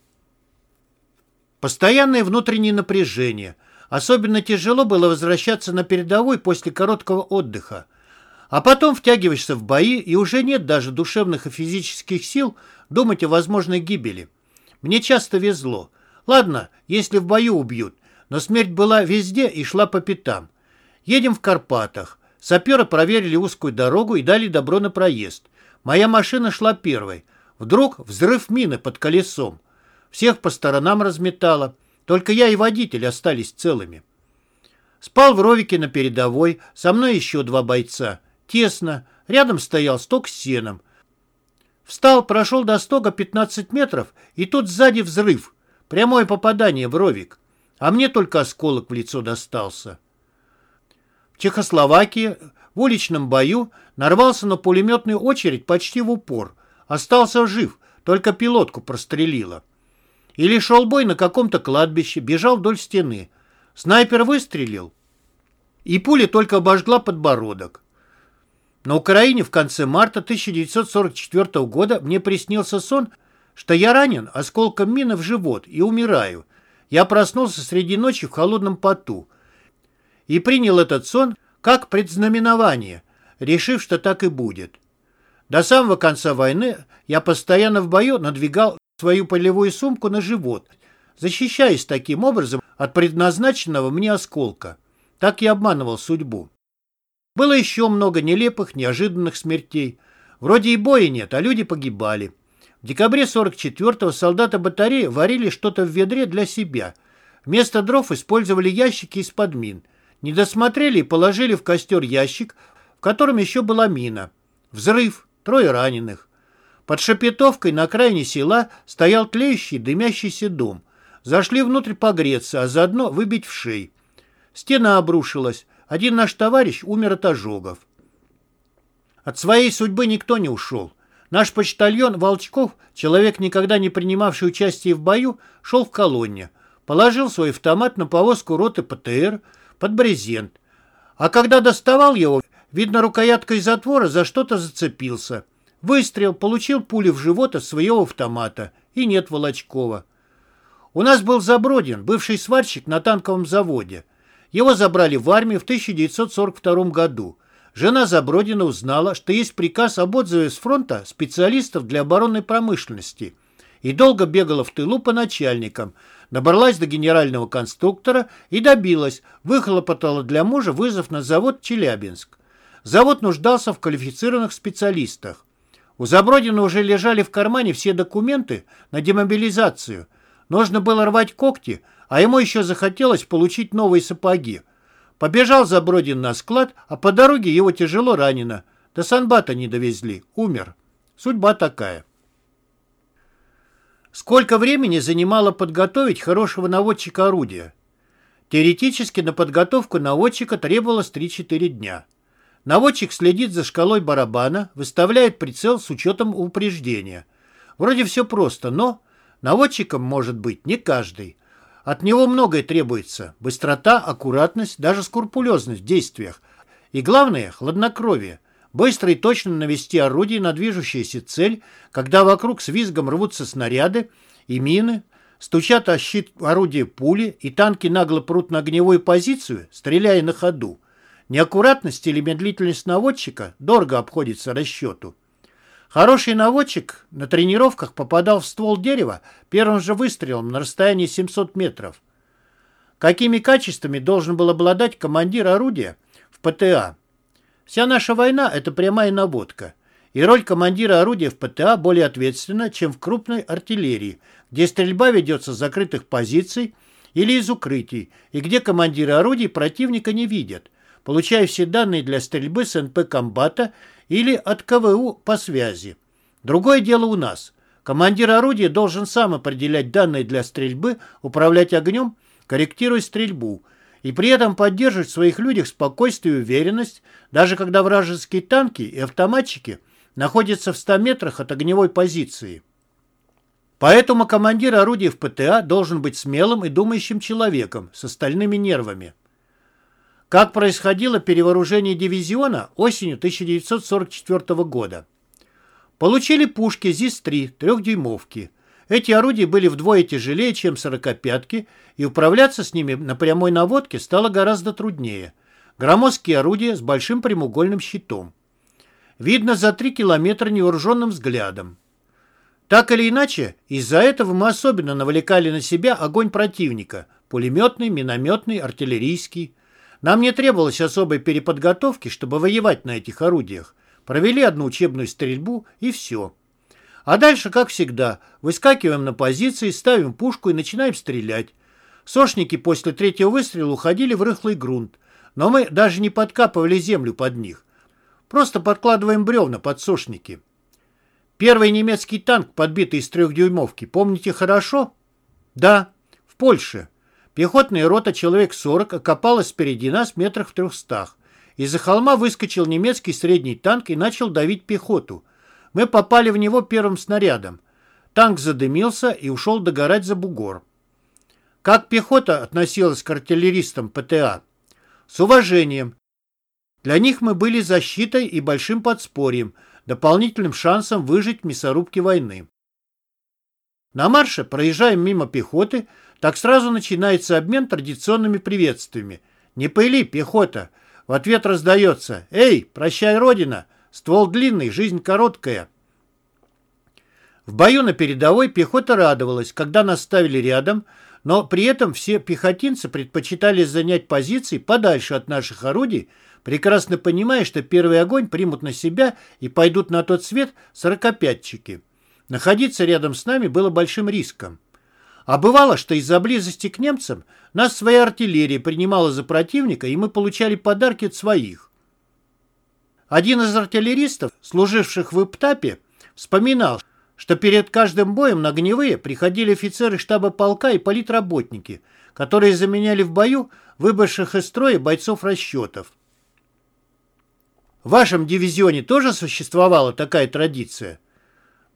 A: Постоянное внутреннее напряжение. Особенно тяжело было возвращаться на передовой после короткого отдыха. А потом втягиваешься в бои, и уже нет даже душевных и физических сил думать о возможной гибели. Мне часто везло. Ладно, если в бою убьют, но смерть была везде и шла по пятам. Едем в Карпатах. Саперы проверили узкую дорогу и дали добро на проезд. Моя машина шла первой. Вдруг взрыв мины под колесом. Всех по сторонам разметало. Только я и водитель остались целыми. Спал в ровике на передовой, со мной еще два бойца. Тесно. Рядом стоял сток с сеном. Встал, прошел до стога 15 метров, и тут сзади взрыв. Прямое попадание в ровик а мне только осколок в лицо достался. В Чехословакии в уличном бою нарвался на пулеметную очередь почти в упор. Остался жив, только пилотку прострелило. Или шел бой на каком-то кладбище, бежал вдоль стены. Снайпер выстрелил. и пуля только обожгла подбородок. На Украине в конце марта 1944 года мне приснился сон, что я ранен осколком мины в живот и умираю. Я проснулся среди ночи в холодном поту и принял этот сон как предзнаменование, решив, что так и будет. До самого конца войны я постоянно в бою надвигал свою полевую сумку на живот, защищаясь таким образом от предназначенного мне осколка. Так я обманывал судьбу. Было еще много нелепых, неожиданных смертей. Вроде и боя нет, а люди погибали. В декабре 44-го солдаты батареи варили что-то в ведре для себя. Вместо дров использовали ящики из-под мин. Не досмотрели и положили в костер ящик, в котором еще была мина. Взрыв, трое раненых. Под Шапетовкой на окраине села стоял тлеющий, дымящийся дом. Зашли внутрь погреться, а заодно выбить в шей. Стена обрушилась. Один наш товарищ умер от ожогов. От своей судьбы никто не ушел. Наш почтальон Волчков, человек, никогда не принимавший участие в бою, шел в колонне. Положил свой автомат на повозку роты ПТР под брезент. А когда доставал его, видно, рукояткой затвора за что-то зацепился. Выстрел, получил пулю в живот от своего автомата. И нет Волочкова. У нас был Забродин, бывший сварщик на танковом заводе. Его забрали в армию в 1942 году. Жена Забродина узнала, что есть приказ об отзыве с фронта специалистов для оборонной промышленности и долго бегала в тылу по начальникам, добралась до генерального конструктора и добилась, выхлопотала для мужа вызов на завод Челябинск. Завод нуждался в квалифицированных специалистах. У Забродина уже лежали в кармане все документы на демобилизацию. Нужно было рвать когти – а ему еще захотелось получить новые сапоги. Побежал Забродин на склад, а по дороге его тяжело ранено. До Санбата не довезли, умер. Судьба такая. Сколько времени занимало подготовить хорошего наводчика орудия? Теоретически на подготовку наводчика требовалось 3-4 дня. Наводчик следит за шкалой барабана, выставляет прицел с учетом упреждения. Вроде все просто, но наводчиком может быть не каждый. От него многое требуется. Быстрота, аккуратность, даже скрупулезность в действиях. И главное – хладнокровие. Быстро и точно навести орудие на движущуюся цель, когда вокруг с визгом рвутся снаряды и мины, стучат о щит орудия пули, и танки нагло прут на огневую позицию, стреляя на ходу. Неаккуратность или медлительность наводчика дорого обходится расчету. Хороший наводчик на тренировках попадал в ствол дерева первым же выстрелом на расстоянии 700 метров. Какими качествами должен был обладать командир орудия в ПТА? Вся наша война – это прямая наводка. И роль командира орудия в ПТА более ответственна, чем в крупной артиллерии, где стрельба ведется с закрытых позиций или из укрытий, и где командиры орудий противника не видят, получая все данные для стрельбы с НП комбата или от КВУ по связи. Другое дело у нас. Командир орудия должен сам определять данные для стрельбы, управлять огнем, корректируя стрельбу, и при этом поддерживать в своих людях спокойствие и уверенность, даже когда вражеские танки и автоматчики находятся в 100 метрах от огневой позиции. Поэтому командир орудия в ПТА должен быть смелым и думающим человеком с остальными нервами. Как происходило перевооружение дивизиона осенью 1944 года. Получили пушки ЗИС-3 трехдюймовки. Эти орудия были вдвое тяжелее, чем сорокопятки, и управляться с ними на прямой наводке стало гораздо труднее. Громоздкие орудия с большим прямоугольным щитом. Видно за три километра невооруженным взглядом. Так или иначе, из-за этого мы особенно навлекали на себя огонь противника – пулеметный, минометный, артиллерийский – нам не требовалось особой переподготовки, чтобы воевать на этих орудиях. Провели одну учебную стрельбу и все. А дальше, как всегда, выскакиваем на позиции, ставим пушку и начинаем стрелять. Сошники после третьего выстрела уходили в рыхлый грунт, но мы даже не подкапывали землю под них. Просто подкладываем бревна под сошники. Первый немецкий танк, подбитый из трехдюймовки, помните хорошо? Да, в Польше. Пехотная рота человек 40 окопалась впереди нас метрах в трехстах. Из-за холма выскочил немецкий средний танк и начал давить пехоту. Мы попали в него первым снарядом. Танк задымился и ушел догорать за бугор. Как пехота относилась к артиллеристам ПТА? С уважением. Для них мы были защитой и большим подспорьем, дополнительным шансом выжить в мясорубке войны. На марше проезжаем мимо пехоты, так сразу начинается обмен традиционными приветствиями. «Не пыли, пехота!» В ответ раздается «Эй, прощай, Родина! Ствол длинный, жизнь короткая!» В бою на передовой пехота радовалась, когда нас ставили рядом, но при этом все пехотинцы предпочитали занять позиции подальше от наших орудий, прекрасно понимая, что первый огонь примут на себя и пойдут на тот свет сорокопятчики. Находиться рядом с нами было большим риском. А бывало, что из-за близости к немцам нас своя артиллерия принимала за противника, и мы получали подарки от своих. Один из артиллеристов, служивших в Иптапе, вспоминал, что перед каждым боем на огневые приходили офицеры штаба полка и политработники, которые заменяли в бою выбывших из строя бойцов расчетов. В вашем дивизионе тоже существовала такая традиция?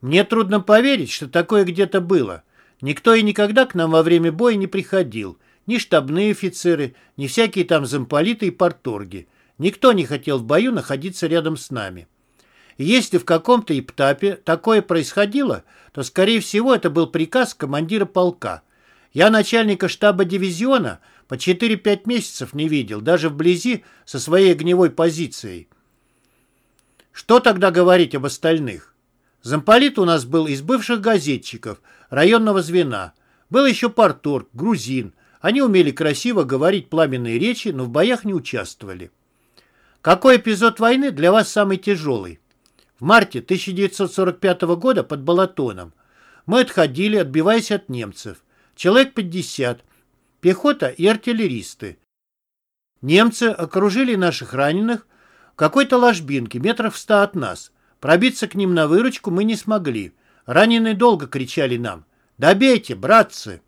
A: Мне трудно поверить, что такое где-то было. Никто и никогда к нам во время боя не приходил. Ни штабные офицеры, ни всякие там замполиты и порторги. Никто не хотел в бою находиться рядом с нами. И если в каком-то иптапе такое происходило, то, скорее всего, это был приказ командира полка. Я начальника штаба дивизиона по 4-5 месяцев не видел, даже вблизи со своей огневой позицией. Что тогда говорить об остальных? Замполит у нас был из бывших газетчиков, районного звена. Был еще партург, грузин. Они умели красиво говорить пламенные речи, но в боях не участвовали. Какой эпизод войны для вас самый тяжелый? В марте 1945 года под Балатоном. Мы отходили, отбиваясь от немцев. Человек 50. Пехота и артиллеристы. Немцы окружили наших раненых в какой-то ложбинке, метров в от нас. Пробиться к ним на выручку мы не смогли. Раненые долго кричали нам «Добейте, братцы!».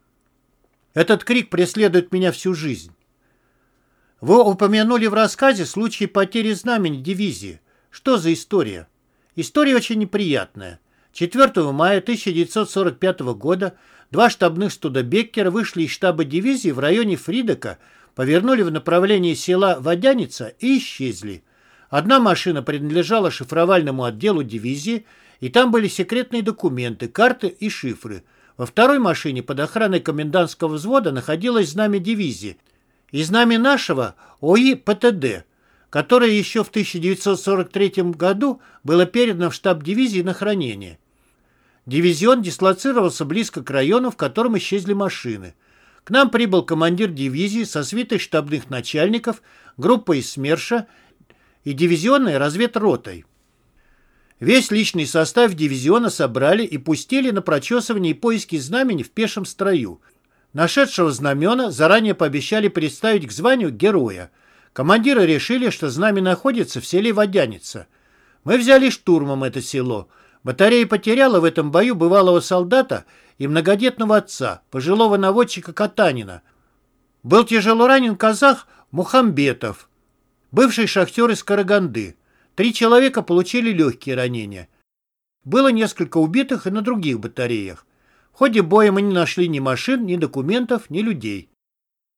A: Этот крик преследует меня всю жизнь. Вы упомянули в рассказе случай потери знамени дивизии. Что за история? История очень неприятная. 4 мая 1945 года два штабных студебеккера вышли из штаба дивизии в районе Фридека, повернули в направлении села Водяница и исчезли. Одна машина принадлежала шифровальному отделу дивизии, и там были секретные документы, карты и шифры. Во второй машине под охраной комендантского взвода находилось знамя дивизии и знамя нашего ОИ ПТД, которое еще в 1943 году было передано в штаб дивизии на хранение. Дивизион дислоцировался близко к району, в котором исчезли машины. К нам прибыл командир дивизии со свитой штабных начальников, группа из СМЕРШа и дивизионной разведротой. Весь личный состав дивизиона собрали и пустили на прочесывание и поиски знамени в пешем строю. Нашедшего знамена заранее пообещали представить к званию героя. Командиры решили, что знамя находится в селе Водяница. Мы взяли штурмом это село. Батарея потеряла в этом бою бывалого солдата и многодетного отца, пожилого наводчика Катанина. Был тяжело ранен казах Мухамбетов бывший шахтер из Караганды. Три человека получили легкие ранения. Было несколько убитых и на других батареях. В ходе боя мы не нашли ни машин, ни документов, ни людей.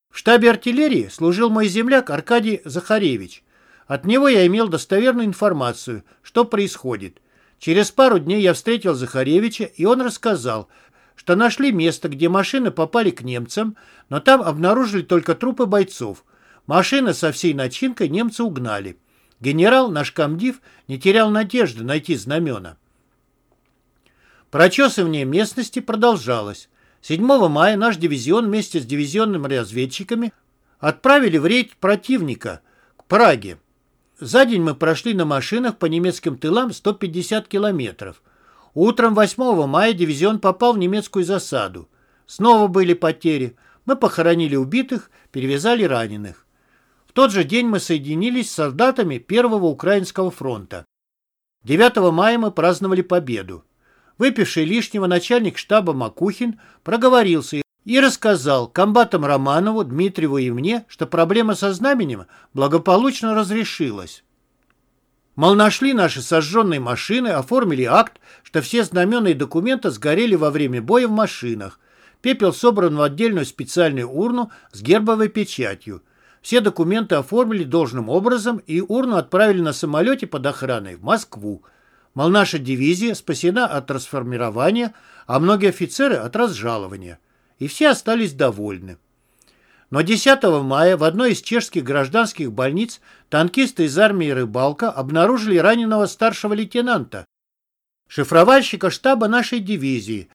A: В штабе артиллерии служил мой земляк Аркадий Захаревич. От него я имел достоверную информацию, что происходит. Через пару дней я встретил Захаревича, и он рассказал, что нашли место, где машины попали к немцам, но там обнаружили только трупы бойцов – Машины со всей начинкой немцы угнали. Генерал, наш комдив, не терял надежды найти знамена. Прочесывание местности продолжалось. 7 мая наш дивизион вместе с дивизионными разведчиками отправили в рейд противника к Праге. За день мы прошли на машинах по немецким тылам 150 километров. Утром 8 мая дивизион попал в немецкую засаду. Снова были потери. Мы похоронили убитых, перевязали раненых тот же день мы соединились с солдатами Первого Украинского фронта. 9 мая мы праздновали победу. Выпивший лишнего начальник штаба Макухин проговорился и рассказал комбатам Романову, Дмитриеву и мне, что проблема со знаменем благополучно разрешилась. Мол, нашли наши сожженные машины, оформили акт, что все знамена и документы сгорели во время боя в машинах. Пепел собран в отдельную специальную урну с гербовой печатью – Все документы оформили должным образом и урну отправили на самолете под охраной в Москву. Мол, наша дивизия спасена от расформирования, а многие офицеры от разжалования. И все остались довольны. Но 10 мая в одной из чешских гражданских больниц танкисты из армии «Рыбалка» обнаружили раненого старшего лейтенанта, шифровальщика штаба нашей дивизии,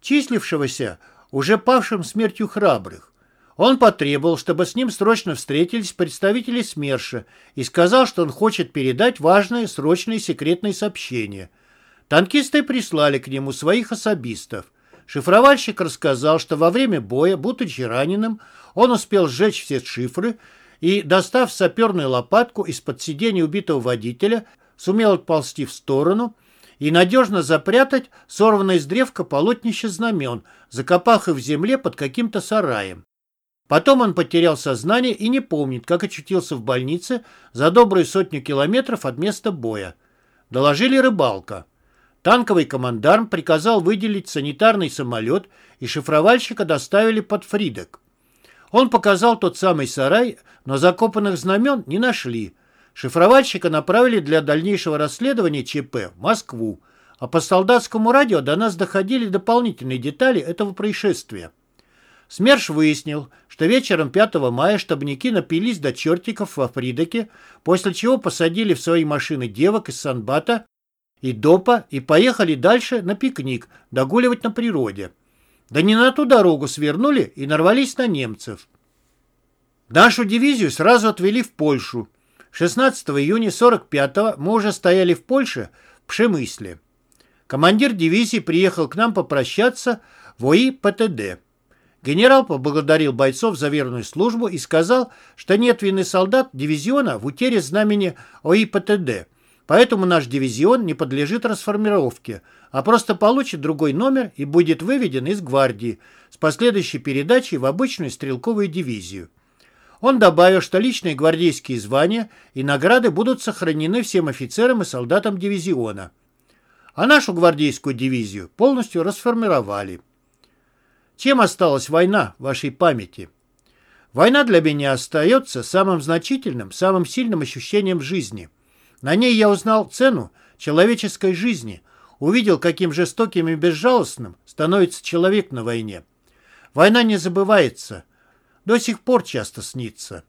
A: числившегося уже павшим смертью храбрых. Он потребовал, чтобы с ним срочно встретились представители СМЕРШа и сказал, что он хочет передать важное срочное секретное сообщение. Танкисты прислали к нему своих особистов. Шифровальщик рассказал, что во время боя, будучи раненым, он успел сжечь все шифры и, достав саперную лопатку из-под сидения убитого водителя, сумел отползти в сторону и надежно запрятать сорванное из древка полотнище знамен, закопав их в земле под каким-то сараем. Потом он потерял сознание и не помнит, как очутился в больнице за добрую сотню километров от места боя. Доложили рыбалка. Танковый командарм приказал выделить санитарный самолет, и шифровальщика доставили под Фридек. Он показал тот самый сарай, но закопанных знамен не нашли. Шифровальщика направили для дальнейшего расследования ЧП в Москву, а по солдатскому радио до нас доходили дополнительные детали этого происшествия. СМЕРШ выяснил, что вечером 5 мая штабники напились до чертиков во Фридеке, после чего посадили в свои машины девок из Санбата и допа и поехали дальше на пикник, догуливать на природе. Да не на ту дорогу свернули и нарвались на немцев. Нашу дивизию сразу отвели в Польшу. 16 июня 45-го мы уже стояли в Польше, в Пшемысле. Командир дивизии приехал к нам попрощаться в ОИ ПТД. Генерал поблагодарил бойцов за верную службу и сказал, что нет вины солдат дивизиона в утере знамени ОИ ПТД – Поэтому наш дивизион не подлежит расформировке, а просто получит другой номер и будет выведен из гвардии с последующей передачей в обычную стрелковую дивизию. Он добавил, что личные гвардейские звания и награды будут сохранены всем офицерам и солдатам дивизиона. А нашу гвардейскую дивизию полностью расформировали. Чем осталась война в вашей памяти? Война для меня остается самым значительным, самым сильным ощущением жизни – на ней я узнал цену человеческой жизни, увидел, каким жестоким и безжалостным становится человек на войне. Война не забывается, до сих пор часто снится.